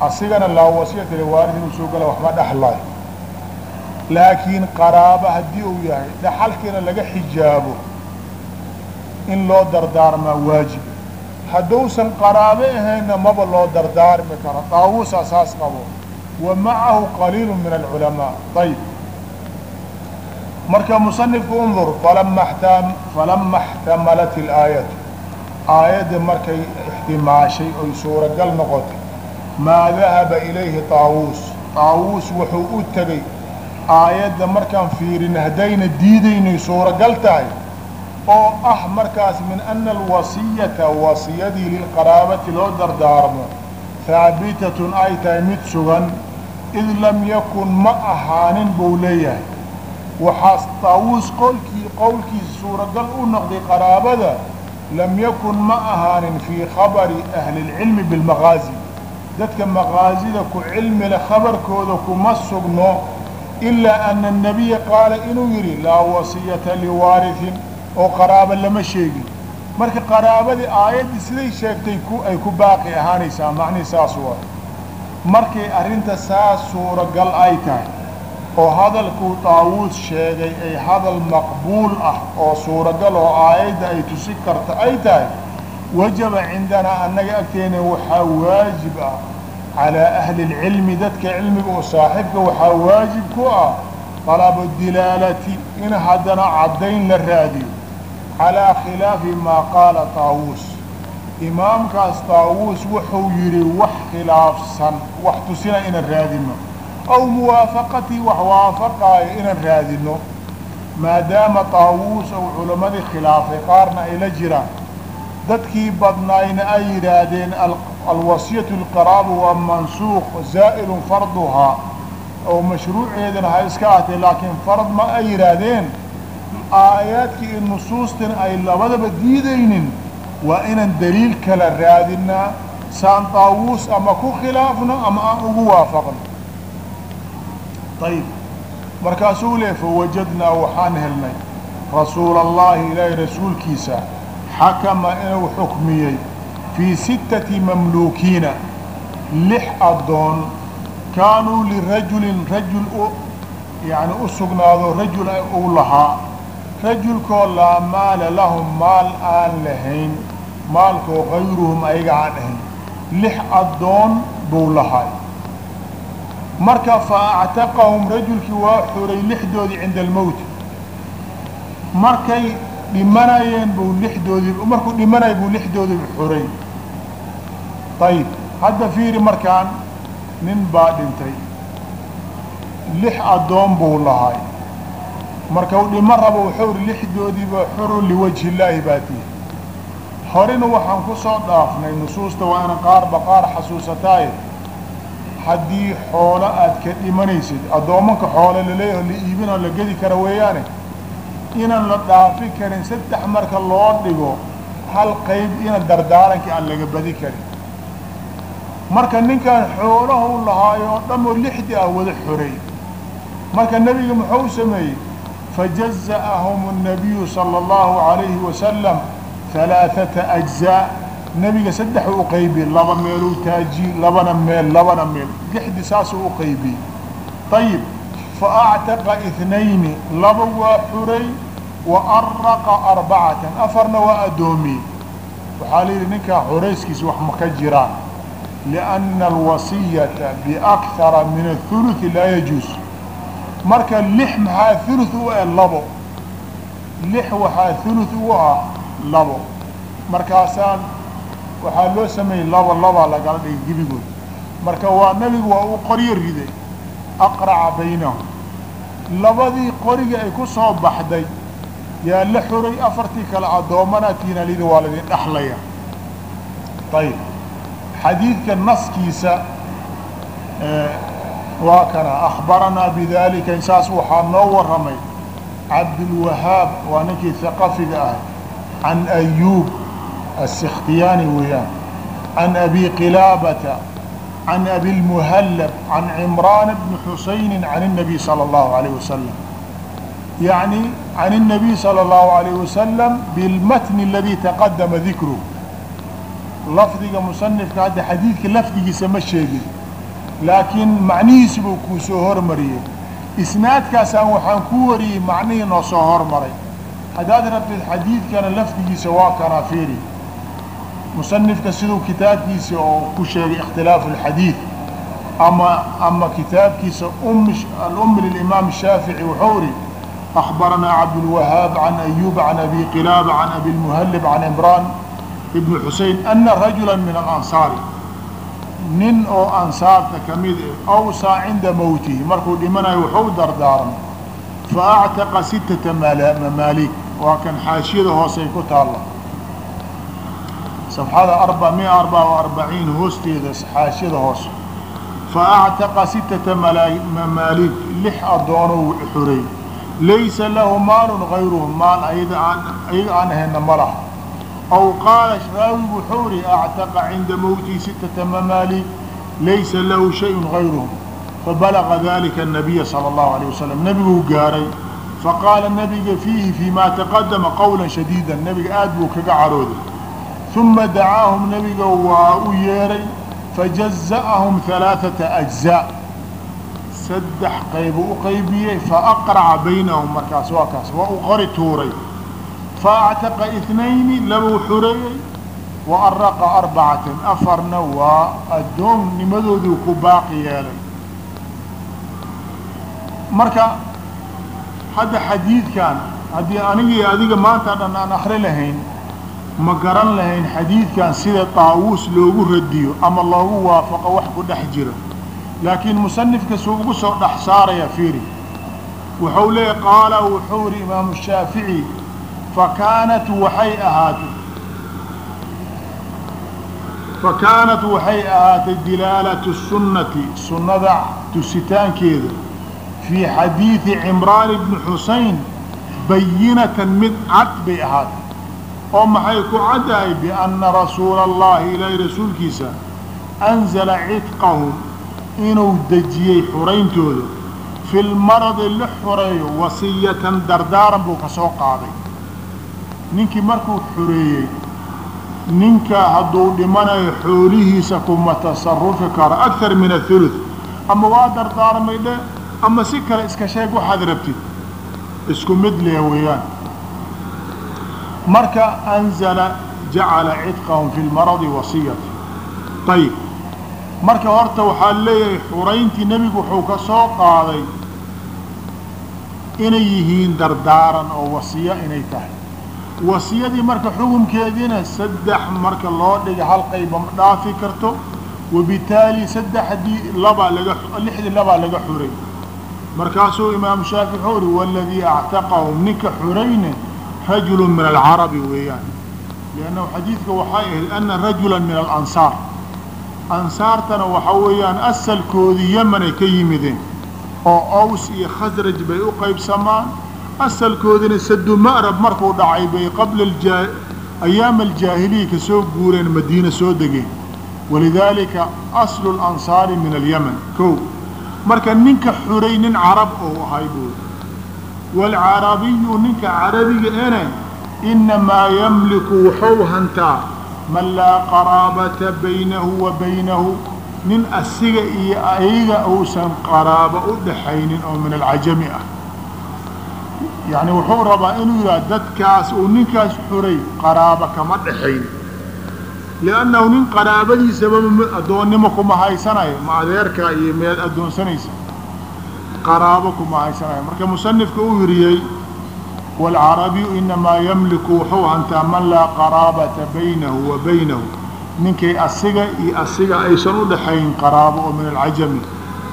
asigana laa wasiyata liwaalid inuu soo gala waxma dhexlayo laakiin qaraabo haddii uu yahay dhaxalkiina laga xijaabo in loo dardaarmaa waajib. Hadduusan qaraabo ahaynna maba loo dardaarmi karo. Daawuusa saas qabo wa macahu qaliilu min alculamaa. Ayib marka musanifku undur falama اxtamalat ilaayatu aayadda markay ixtimaashay oy suuragal noqotay maa dahaba ilayhi taawuus taawuus wuxuu u tegey aayadda markaan fiirin haddayna diidaynay suuragal tahay oo ah markaas min ana alwasiyata wasiyadii lilqaraabati loo dardaarmo haabitatun ay tahay mid sugan id lam yakun ma ahaanin buu leeyahay waxaas taawuus qolkii qowlkiisa suuragal u noqday qaraabada lam yakun ma ahaanin fii khabari ahli اlcilmi bilmaqaazi dadka maqaazida ku cilmi leh khabarkooda kuma sugno ilaa ana الnabiya qaala inuu yidhi laa wasiyata liwaarihin oo qaraabo lama sheegin marka qaraabadii aayaddii siday sheegtay ku ay ku baaqi ahaanaysaa macnihi saas waa markay arrinta saas suuragal ay tahay oo hadalkuu taawuus sheegay ay hadal maqbuul ah oo suuragal oo aayadda ay tusi karta ay tahay wajaba cindanaa annaga agteena waxaa waajib ah calaa ahli اlcilmi dadka cilmiga oo saaxiibka waxaa waajib ku ah طalabu dilaalati in haddana caddayn la raadiyo. Calaa khilaafi maa qaala taawuus. Imaamkaas taawuus wuxuu yidhi wax khilaafsan wax tusina inaan raadino aw muwaafaqatii wax waafaqaayo inaan raadino maadaama taawuus ou culammadii khilaafay qaarna ay la jiraan dadkii badnaayna ay yidhaahdeen alwasiyatu lqaraaba waa mansuuq zaa'ilun farduhaa oo mashruuceedana ha iska ahtay laakiin fard ma ay yidhaahdeen aayaadkii iyo nusuustan ay labadaba diidaynin waa inaan daliil kala raadinaa saan taawuus ama ku khilaafno ama aan ugu waafaqno ayib markaasuu le fawajadnaa waxaan helnay. Rasuula allahi ilaahay rasuulkiisa xakama inuu xukmiyey fii sittati mamluukiina. Lix addoon kaanuu lirajulin rajul yani u sugnaado rajul uu lahaa. Rajulkoo laa maala lahum maal aan lahayn. Maalkoo kayruhum ayaga aan ahayn. Lix addoon buu lahay marka fa actaqahum rajulkii waa xuray lixdoodii cinda almowt. Markay dhimanayeen buu lixdoodii markuu dhimanaya buu lixdoodii xuray ayib hadda fiiri markaan nin baa dhintay. Lix addoon buu lahay. Marka u dhimo rabo wuxuu ri lixdoodiiba xurun liwajhi illaahi baa tihi horena waxaan ku soo dhaafnay nusuusta waa ina qaarba qaar xasuusataaye haddii xoolo aad ka dhimanaysid addoomanka xoolo laleeyaho la iibinoo la gedi kara weeyaane inaan la dhaafi karin saddex marka loo dhigo hal qayb ina dardaarankii aan laga badi karin marka ninkaan xoolahuu lahaayo oo dhan oo lixdii ah wada xoray marka nebiga muxuu sameeyey fajaza'ahum الnabiyu salى اllahu عalayhi wasalam halaaثata أجزاء nebiga saddexuu u qaybiyey laba meeluu taaji labana meel labana meel lixdii saasuu u qaybiyey ayib faactaqa اثنayni laba waa xuray wa araqa arbacatan afarna waa addoomiyey waxaa la yidhi ninkaa xorayskiisa wax ma ka jiraan liأnna alwasiyata biakara min الثuluثi laa yajuus marka lix maxaa thuluث u ah labo lix waxaa thuluث u ah labo markaasaan waxaa loo sameeyey laba labaa lagala dhigay gebigood. Marka waa nebigu waa uu qoryo riday. Aqraca baynahum. Labadii qorigii ay ku soo baxday yaa la xuray afartii kale addoommanaatiina lidi waa laydin dhexlaya ayib xadiidka naskiisa waa kana. Akhbaranaa bidalika saas waxaa noo warramay. Cabdulwahaab waa ninkii haqafiga ahay can ayuub aلsikhtiyaani weeyaan can abi qilaabata can abi lmuhallab can cimraan bni xusayni can الnabiy salى اllahu alayh wasalam yaعni can الnabiy salى اllahu alayh wasalam bilmatni aladi taqadama dikruh lafdiga musanifka hadda xadiidka lafdigiisa ma sheegin laakiin macnihiisi buu kuu soo hormariyey isnaadkaasaan waxaan ku wariyey macnihii noo soo hormaray haddaad rabtid xadiidkana lafdigiisa waa kanaa fiiri musanifka siduu kitaabkiisa oo ku sheegay ikhtilaafu alxadiid ama ama kitaabkiisa um alumi lilimaam shaafici wuxuu iri akhbaranaa cabdulwahaab can ayuub can abi qilaaba can abi lmuhallib can imraan ibn xusein ana rajula min alansaari nin oo ansaarta ka mid awsaa cinda mowtihi markuu dhimanayo wuxuu dardaarmay fa actaqa sittata mamaalik waa kan xaashiyada hoosay ku taalla safxada arba mia arbaa wa arbaciin hoosteeda xaashiyada hoose fa actaqa sittata mamaalik lix addoonou xuray laysa lahu maalun gayruhum maal ayaga aan ayaga aan ahayna ma laha aw qaala raawi wuxuu ri actaqa cinda mowtihi sittata mamaalik laysa lahu shayun gayruhum fabalaga dalika الnabiya salى اllahu alيه wasalam nebiguu gaaray faqaala nabiga fiihi fii ma taqadama qowla shadiida nebiga aad buu kaga carooday uma dacaahum nebiga waa u yeeray fajaza'ahum ثalaaثaةa أجزاء saddex qaybuu u qaybiyey faaqraca baynahum markaas waa kaas waa u qori tuuray faactaqa itnayni labuu xureeyey wa araqa arbacatan afarna waa addoonnimadooduu ku baaqi yeelay marka hadda xadiidkan haddii anigii adiga maanta dhan aan akri lahayn ma garan lahayn xadiidkan sida taawuus loogu radiyo ama loogu waafaqo wax ku dhex jira. Laakiin musanifka suu ugu soo dhex saaraya fiiri. Wuxuu leeyahy qaala wuxuu yihi imaamu shaafici fakaanat waxay ahaatay. Fakaanat waxay ahaatay dilaalatu sunnati sunnada tusitaankeeda. Fii xadiidi cimraan bni xusayn bayinatan mid cad bay ahaatay oo maxay ku caddahay bianna rasuula allahi ilaahay rasuulkiisa anzala cidqahum inuu dejiyey xurayntooda fi lmaradi la xureeyo wasiyatan dardaaran buu ka soo qaaday. Ninkii markuu xureeyey ninka hadduu dhimanayo xoolihiisa kuma tasarufi karo akthar min athuluth ama waa dardaarmay dhe ama si kale iska sheeg waxaad rabtid isku mid leh weeyaan marka anzala jacala cidqahum fi lmaradi wasiyati ayib marka horta waxaa leeyahay xurayntii nebigu wuxuu ka soo qaaday inay yihiin dardaaran oo wasiyo inay tahay. Wasiyadii marka xukunkeediina saddex marka loo dhiga hal qayba ma dhaafi karto wabitaali saddexdii labaa laga lixdii labaa laga xuray. Markaasuu imaamu shaafici uri waladii actaqahum ninka xurayne rajulu min alcarabi weeyaan. Liannahu xadiidka waxay ahayd ana rajula min alansaar. Ansaartana waxaa weeyaan asalkoodii yemanay ka yimideen oo aws iyo khasraj bay u qaybsamaan. Asalkoodina sadu ma'rab markuu dhacay bay qabla jaa ayaama aljaahiliya ka soo guureen madiina soo degeen. Walidaalika aslu lansaari min alyaman kow marka ninka xuray nin carab ou ahay buuri waalcarabiyu ninka carabiga ene inamaa yamliku wuxuu hantaa man laa qaraabata baynahu wa baynahu nin asiga iyo ayaga uusan qaraabo u dhaxaynin oo min alcajami ah yacni wuxuu rabaa inuu yidhaha dadkaas uu ninkaas xuray qaraabo kama dhaxayn liannahu nin qaraabadiisaba addoonnimo kuma haysanayo ma adeerkaa iyo meed addoonsanaysa qaraabo kuma haysanayo marka musanifka uu yiriyey waalcarabiyu inamaa yamliku wuxuu hantaa man laa qaraabata baynahu wa baynahu. Ninkay asiga iyo asiga aysan u dhaxayn qaraabo oo min alcajami.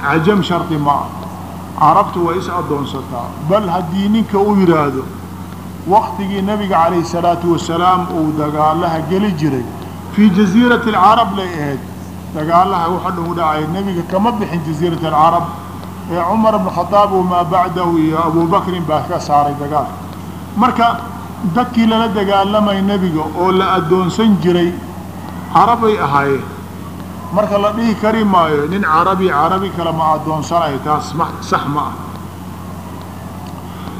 Cajam shardi ma ah carabtu way is addoonsataa. Bal haddii ninka uu yidhaahdo waktigii nabiga calayhi salaatu wasalaam uu dagaalaha geli jiray fii jasiirati alcarab lay ahayd dagaalaha waxa u dhacay nebiga kama bixin jasiirati alcarab ee cumar bn khadaab wamaa bacdahu iyo abubakrin baa ka saaray dagaalka marka dadkii lala dagaalamay nebiga oo la addoonsan jiray carabay ahaayeen. Marka la dhihi kari maayo nin carabi carabi kale ma addoonsanayo taas sax ma ah.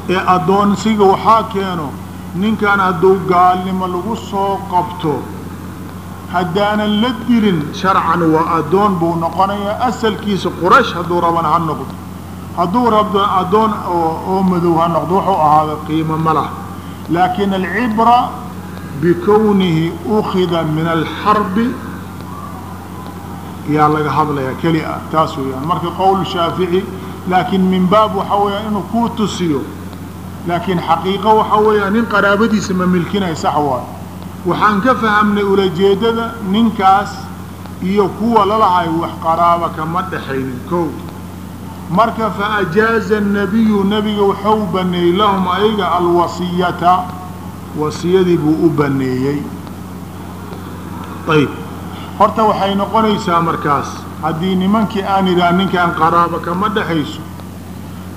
Ee addoonsiga waxaa keeno ninkan hadduu gaalnimo lagu soo qabto haddaanan la dilin sharcan waa addoon buu noqonayaa asalkiisa quraysh hadduu rabana ha noqdo hadduu rabdo addoon oo madow ha noqdo wuxuu ahaada qiimo ma lah laakin alcibra bikownihi ukida min alxarbi yaa laga hadlayaa keli ah taas weeyaan marka qowl shaafici laakiin min baab waxaa weeyaan inuu kuu tusiyo laakiin xaqiiqo waxaa weeyaan nin qaraabadiisa ma milkinay sax waayo waxaan ka fahamnay ulajeedada ninkaas iyo kuwa lalahay wax qaraaba kama dhexaynin kow. Marka fa ajaaza الnabiyu nebiga waxau baneeyey lahum ayaga alwasiyata. Wasiyadii buu u baneeyey ayb. Horta waxay noqonaysaa markaas haddii nimankii aan idhaha ninkaan qaraaba kama dhexayso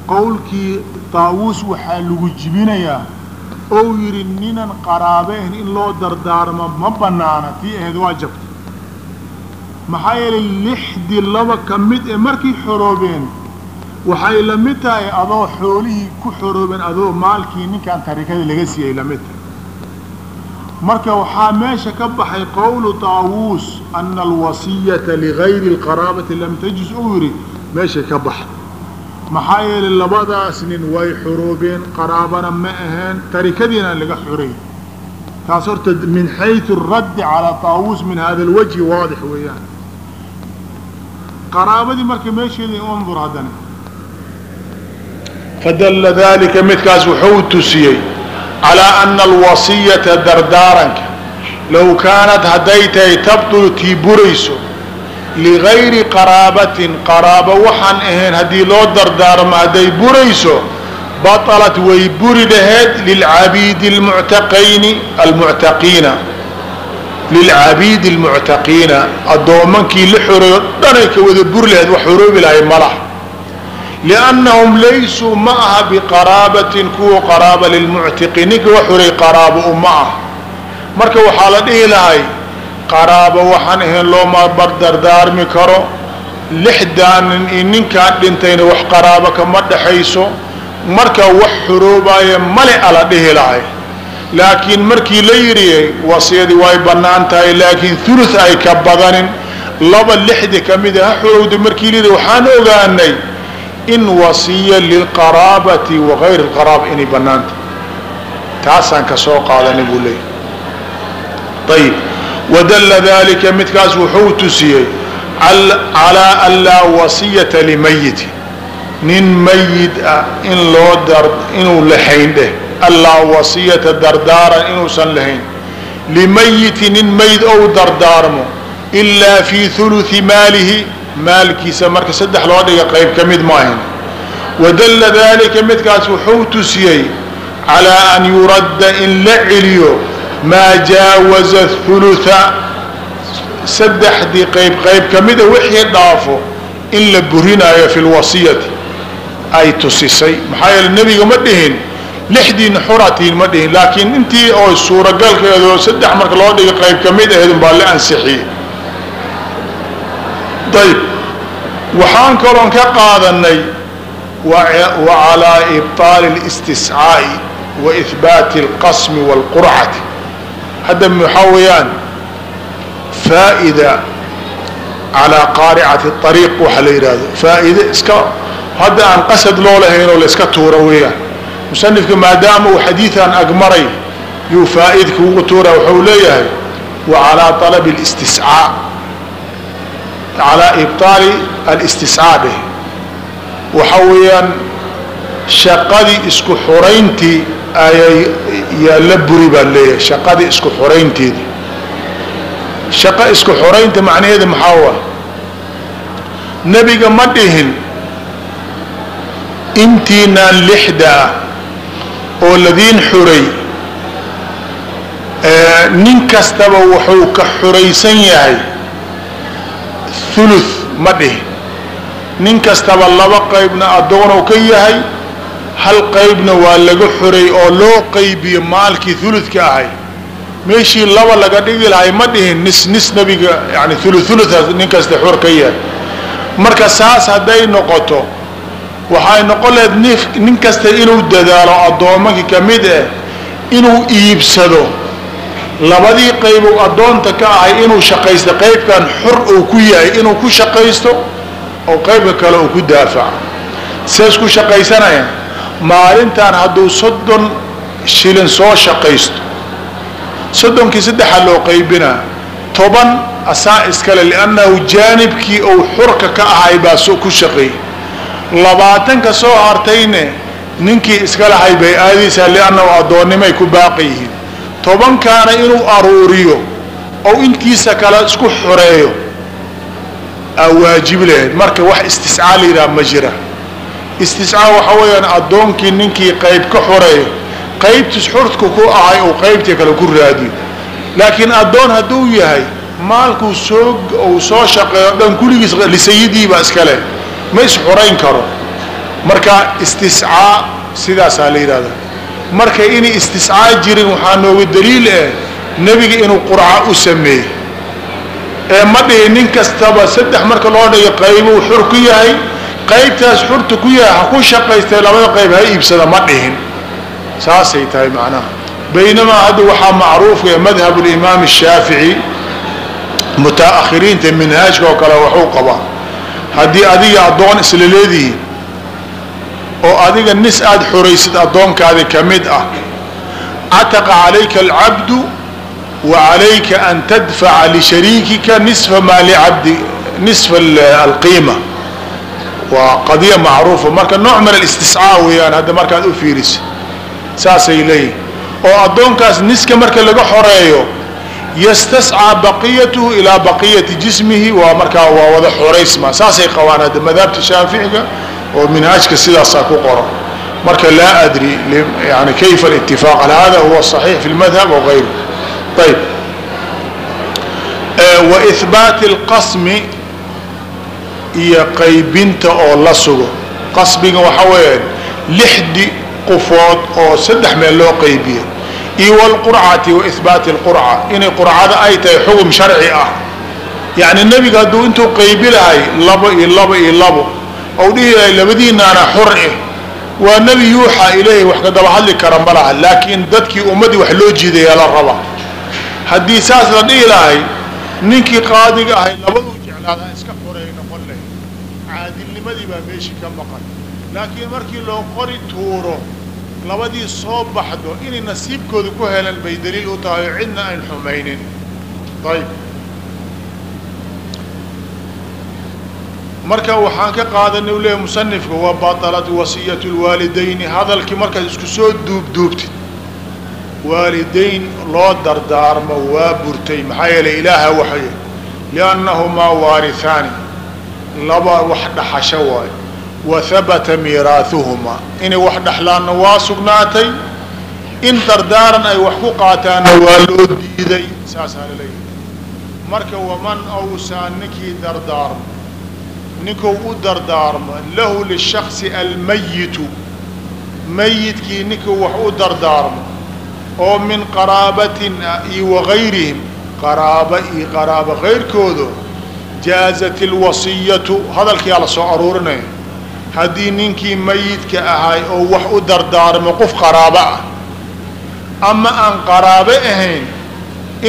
qowlkii taawuus waxaa lagu jibinayaa ou yidhi ninan qaraabeen in loo dardaarmo ma bannaana tii ahayd waa maxaa yeelay lixdii laba ka mid ee markay xoroobeen waxay la mid tahay adoo xoolihii ku xoroobeen adoo maalkii ninkan tarikada laga siiyay la mid tahay marka waxaa meesha ka baxay qowlu taawuus ana alwasiyata ligayri اlqaraabati lam tajus uu yidhi meeshay ka baxay maxaa yeelay labadaas nin way xuruubeen qaraabana ma aheen tarikadiina laga xuray taas horta min xayثu الraddi calىa taawuus min hada اlwajhi waadix weeyaan qaraabadii marka meesheeda undur haddana fadalla dalika midkaas wuxuu tusiyey calىa ana alwasiyata dardaaranka low kaanat hadday tahay tabطulu tii burayso ligayri qaraabatin qaraabo waxaan ahayn haddii loo dardaarmo hadday burayso baطalat way buri laheed lilcabiidi almuctaqayni almuctaqiina lilcabiidi almuctaqiina addoomankii la xoreeyo dhanay ka wada buri laheed wax xoroobi lahay ma lah liannahum laysuu ma aha biqaraabatin kuwa qaraaba lilmuctiqi ninka wax xoreey qaraabo u ma ah marka waxaa la dhihi lahay qaraabo waxaan ahayn looma bardardaarmi karo. Lixdaanin iyo ninkaan dhintayna wax qaraabo kama dhexayso. Marka wax xoroobaaye male ala dhihi lahay. Laakiin markii la yidhi wasiyadii way bannaan tahay laakiin thuluth ay ka badanin. Laba lixdi ka mida ha xorowda markii la yidhi waxaan ogaanay in wasiya lilqaraabati wa gayri lqaraaba inay bannaan tahay taasaan ka soo qaadanay buu leeyahy ayib wadalla dalika midkaas wuxuu tusiyey calaa an laa wasiyata limayiti nin mayid ah in loo inuu lahayn dheh allaa wasiyata dardaaran inuusan lahayn limayiti nin mayd ou dardaarmo ilaa fii huluthi maalihi maalkiisa marka saddex loo dhiga qayb ka mid maahan wadalla dalika midkaas wuxuu tusiyey calaa an yuradda in la celiyo maa jaawaza hulutha saddexdii qayb qayb ka mida wixii dhaafo in la burinaayo fi lwasiyati ay tusisay maxaa yeele nebiga ma dhihin lixdiina xuratiin ma dhihin laakiin intii oo suuragalkeedo saddex marka loo dhiga qayb ka mid ahayd umbaa la ansixiyey ayb waxaan kaloon ka qaadanay wa calaa ibطaali اlistiscaa'i wa ihbaati اlqasmi wاlqurcati hadda waxaa weeyaan faa'ida calaa qaaricati ariiq waxaa la yidhaahdo. Faa'ide iska hadda aan qasad loo lahayn oo la iska weeyaan. Musanifka maadaama uu xadiidan agmaray yuu faa'iidka ugu tuura wuxuu leeyahay wa calaa alabi listiscaa calaa ibطaali alistiscaa dheh waxaa weeyaan shaqadii isku xurayntii ayay yaa la buri baa leeyahay shaqadii isku xuraynteedii shaqo isku xoraynta macnaheeda maxaa wa nebiga ma dhihin intiinaan lixda ah oo ladiin xuray nin kastaba wuxuu ka xuraysan yahay thuluth ma dhihin. Nin kastaba laba qaybna addoonuu ka yahay hal qaybna waa laga xuray oo loo qaybiyo maalkii thuluthka ahay. Meeshii laba laga dhigi lahay ma dhihin nis nis nebiga yani thuluthaas nin kasta xur ka yahay marka saas hadday noqoto waxay noqon lahayd nin kasta inuu dadaalo addoomankii ka mid ah inuu iibsado. Labadii qaybow addoonta ka ahay inuu shaqaysto qaybkan xur uu ku yahay inuu ku shaqaysto oo qaybka kale uu ku daafaco. Sees ku shaqaysanaya maalintan hadduu soddon shilin soo shaqaysto soddonkii saddexaa loo qaybinaa toban asaa iskale liannahu jaanibkii uu xurka ka ahay baa ku shaqeeyey. Labaatanka soo hartayne ninkii iska lahay bay aadaysaa liannahu addoonnimay ku baaqi yihiin. Tobankaana inuu aruuriyo ou intiisa kale isku xoreeyo aa waajibi lahayd marka wax istiscaa layidhaha ma jira istiscaa waxa weeyaan addoonkii ninkii qayb ka xoreeyo qaybtiis xurtka ku ahay ou qaybtii kale ku raadiyo laakiin addoon hadduu yahay maalkuu soo uu soo shaqeeyo dhan kulligiis lisayidiibaa iskale ma isxorayn karo. Marka istiscaa sidaasaa la yidhahda marka inay istiscaa jirin waxaa nooga daliil ah nebiga inuu qurca u sameeyey. Ee ma dhihi nin kastaba saddex marka loo dhigo qaybuu xur ku yahay qaybtaas xurta ku yahay ha ku shaqaystee labada qayb ha iibsada ma dhihin. Saasay tahay macnaha. Baynamaa hadda waxaa macruufka ee madhab limaam الshaafici mutaakhiriinta minhaajka oo kale waxuu qabaa. Haddii adiga addoon isla leedihiin oo adiga nis aada xoraysid addoonkaadi ka mid ah cataqa calayka alcabdu wa calayka an tadfaca lishariikika nisfa maa licabdi nisfa alqiima waa qadiya macruufa marka nooc min alistiscaa weeyaan hadda markaad u fiirisa saasay leeyihiin oo addoonkaas niska marka laga xoreeyo yastascaa baqiyatuhu ilaa baqiyati jismihi waa markaa waa wada xoraysma saasay qabaan hadda madhabta shaaficiga oo minhaajka sidaasaa ku qoran. Marka laa adri yani kayfa alitifaaq hal hada huwa صaxiix fi lmadhab o gayru ayb wa ihbaati اlqasmi iyo qaybinta oo la sugo. Qasbiga waxa weeyaan lixdi qofood oo saddex meel loo qaybiyo. Iyo wlqurcati wa ihbaati اlqurca inay qurcada ay tahay xugum sharci ah. Yacni nebiga hadduu intuu qaybi lahay labo iyo labo iyo labo ou dhihi lahay labadiinaana xur eh. Waa nebi yuuxa ilaahay wax ka daba hadli kara ma laha laakiin dadkii ummaddii wax loo jiidayaa la rabaa haddii saas la dhihi lahay ninkii qaadiga ahay labaduu jeclaadaa iska lahay caadilnimadii baa meeshii ka maqan. Laakiin markii loo qori tuuro labadii soo baxdo inay nasiibkooda ku helan bay daliil u tahay oo cidna ayn xumaynin. Ayb marka waxaan ka qaadanay u leeyahy musanifka wa batalat wasiyatu lwaalidayni hadalkii markaad isku soo duubduubtid waalidayn loo dardaarmo waa burtay. Maxaa yeelay ilaaha waxay liannahumaa waarihaani laba wax dhaxasho waayo wa habata inay wax dhexlaanna waa sugnaatay. In dardaaran ay wax ku qaataanna waa loo diiday. Saasaa la leeyahay marka waman awsaa ninkii dardaarmo ninkuu u dardaarmo lahu lishaksi almayitu mayidkii ninkuu wax u dardaarmo oo min qaraabatin iyo wagayrihim qaraaba iyo qaraabo kayrkooda jaazat ilwasiyatu hadalkiyaa la soo aruurinaya haddii ninkii mayidka ahay oo wax u dardaarmo qof qaraabo ah ama aan qaraabo ahayn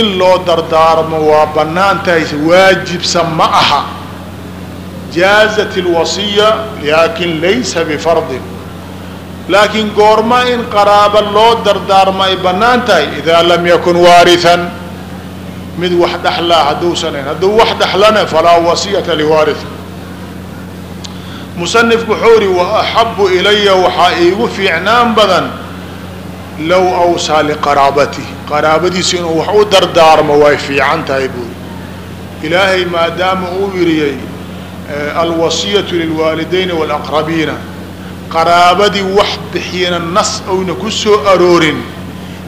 in loo dardaarmo waa bannaan tahay waajibsa ma aha. Jaazat ilwasiya laakin laysa bifardin. Laakiin goorma in qaraabo loo dardaarmo ay bannaan tahay idaa lam yakun waarihan mid wax dhexlaa hadduusan ahayn hadduu wax dhexlana falaa wasiyata liwaarih musanifku wuxuu ihi wa axabu ilaya waxaa iigu fiicnaan badan low awsaa liqaraabatihi qaraabadiisu inuu wax u dardaarmo way fiican tahay buuri. Ilaahay maadaama uu yiriyey alwasiyatu lilwaalidayni wاlaqrabiina qaraabadii wax bixiyana nas oyna ku soo aroorin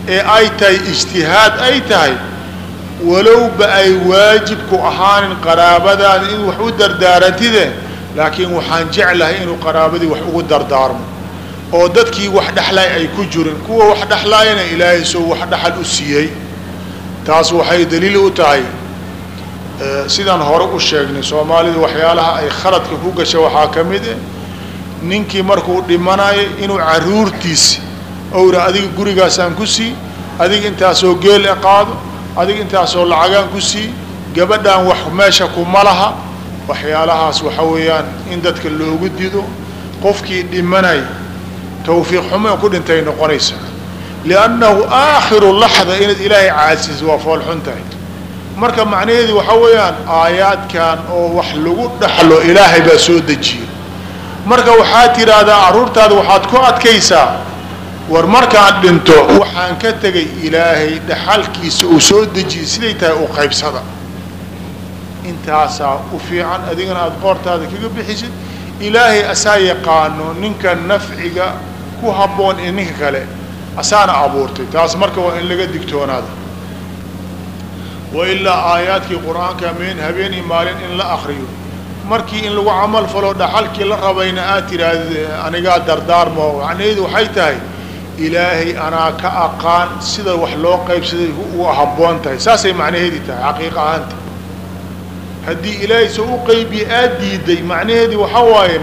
ee ay tahay ijtihaad ay tahay walowba ay waajib ku ahaanin qaraabadaada in wax u dardaarantide laakiin waxaan jeclahay inuu qaraabadii wax ugu dardaarmo. oo dadkii wax dhexlay ay ku jirin kuwa wax dhexlaayana ilaahay soo wax dhexal u siiyey. Taas waxay daliil u tahay sidaan hore u sheegnay soomaalida waxyaalaha ay khaladka ku gasha waxaa ka mid eh ninkii markuu dhimanayo inuu caruurtiisi owra adiga gurigaasaan ku sii adiga intaasoo geel e qaado adiga intaasoo lacagaan ku sii gabadhaan wax meesha kuma laha. Waxyaalahaas waxa weeyaan in dadka loogu dido qofkii dhimanay tawfiiq xumo ku dhintay noqonaysaa liannahu aakhiru laxda inaad ilaahay caasiso waa foolxun tahay. Marka macnaheedu waxaa weeyaan aayaadkan oo wax lagu dhaxlo ilaahay baa soo dejiyey marka waxaad tidhaahdaa carruurtaada waxaad ku adkaysaa war markaan dhinto waxaan ka tegay ilaahay dhaxalkiisa uu soo dejiyey siday tahay u qaybsada. Intaasaa u fiican adigana aada qoortaada kaga bixisid. Ilaahay asaa yaqaano ninka nafciga ku habboon ee ninka kale asaana abuurtay. Taas marka waa in laga digtoonaada wailaa aayaadkii qur'aanka meen habeen iyo maalin in la akriyo markii in lagu camal falo dhaxalkii la rabayna aad tidhaahda anigaa dardaarmo. Macnaheedu waxay tahay ilaahay anaa ka aqaan sida wax loo qaybsaday u habboon tahay. Saasay macnaheedii tahay xaqiiqa ahaanta haddii ilaahay soo u qaybiye aad diiday macnaheedii waxaa waaye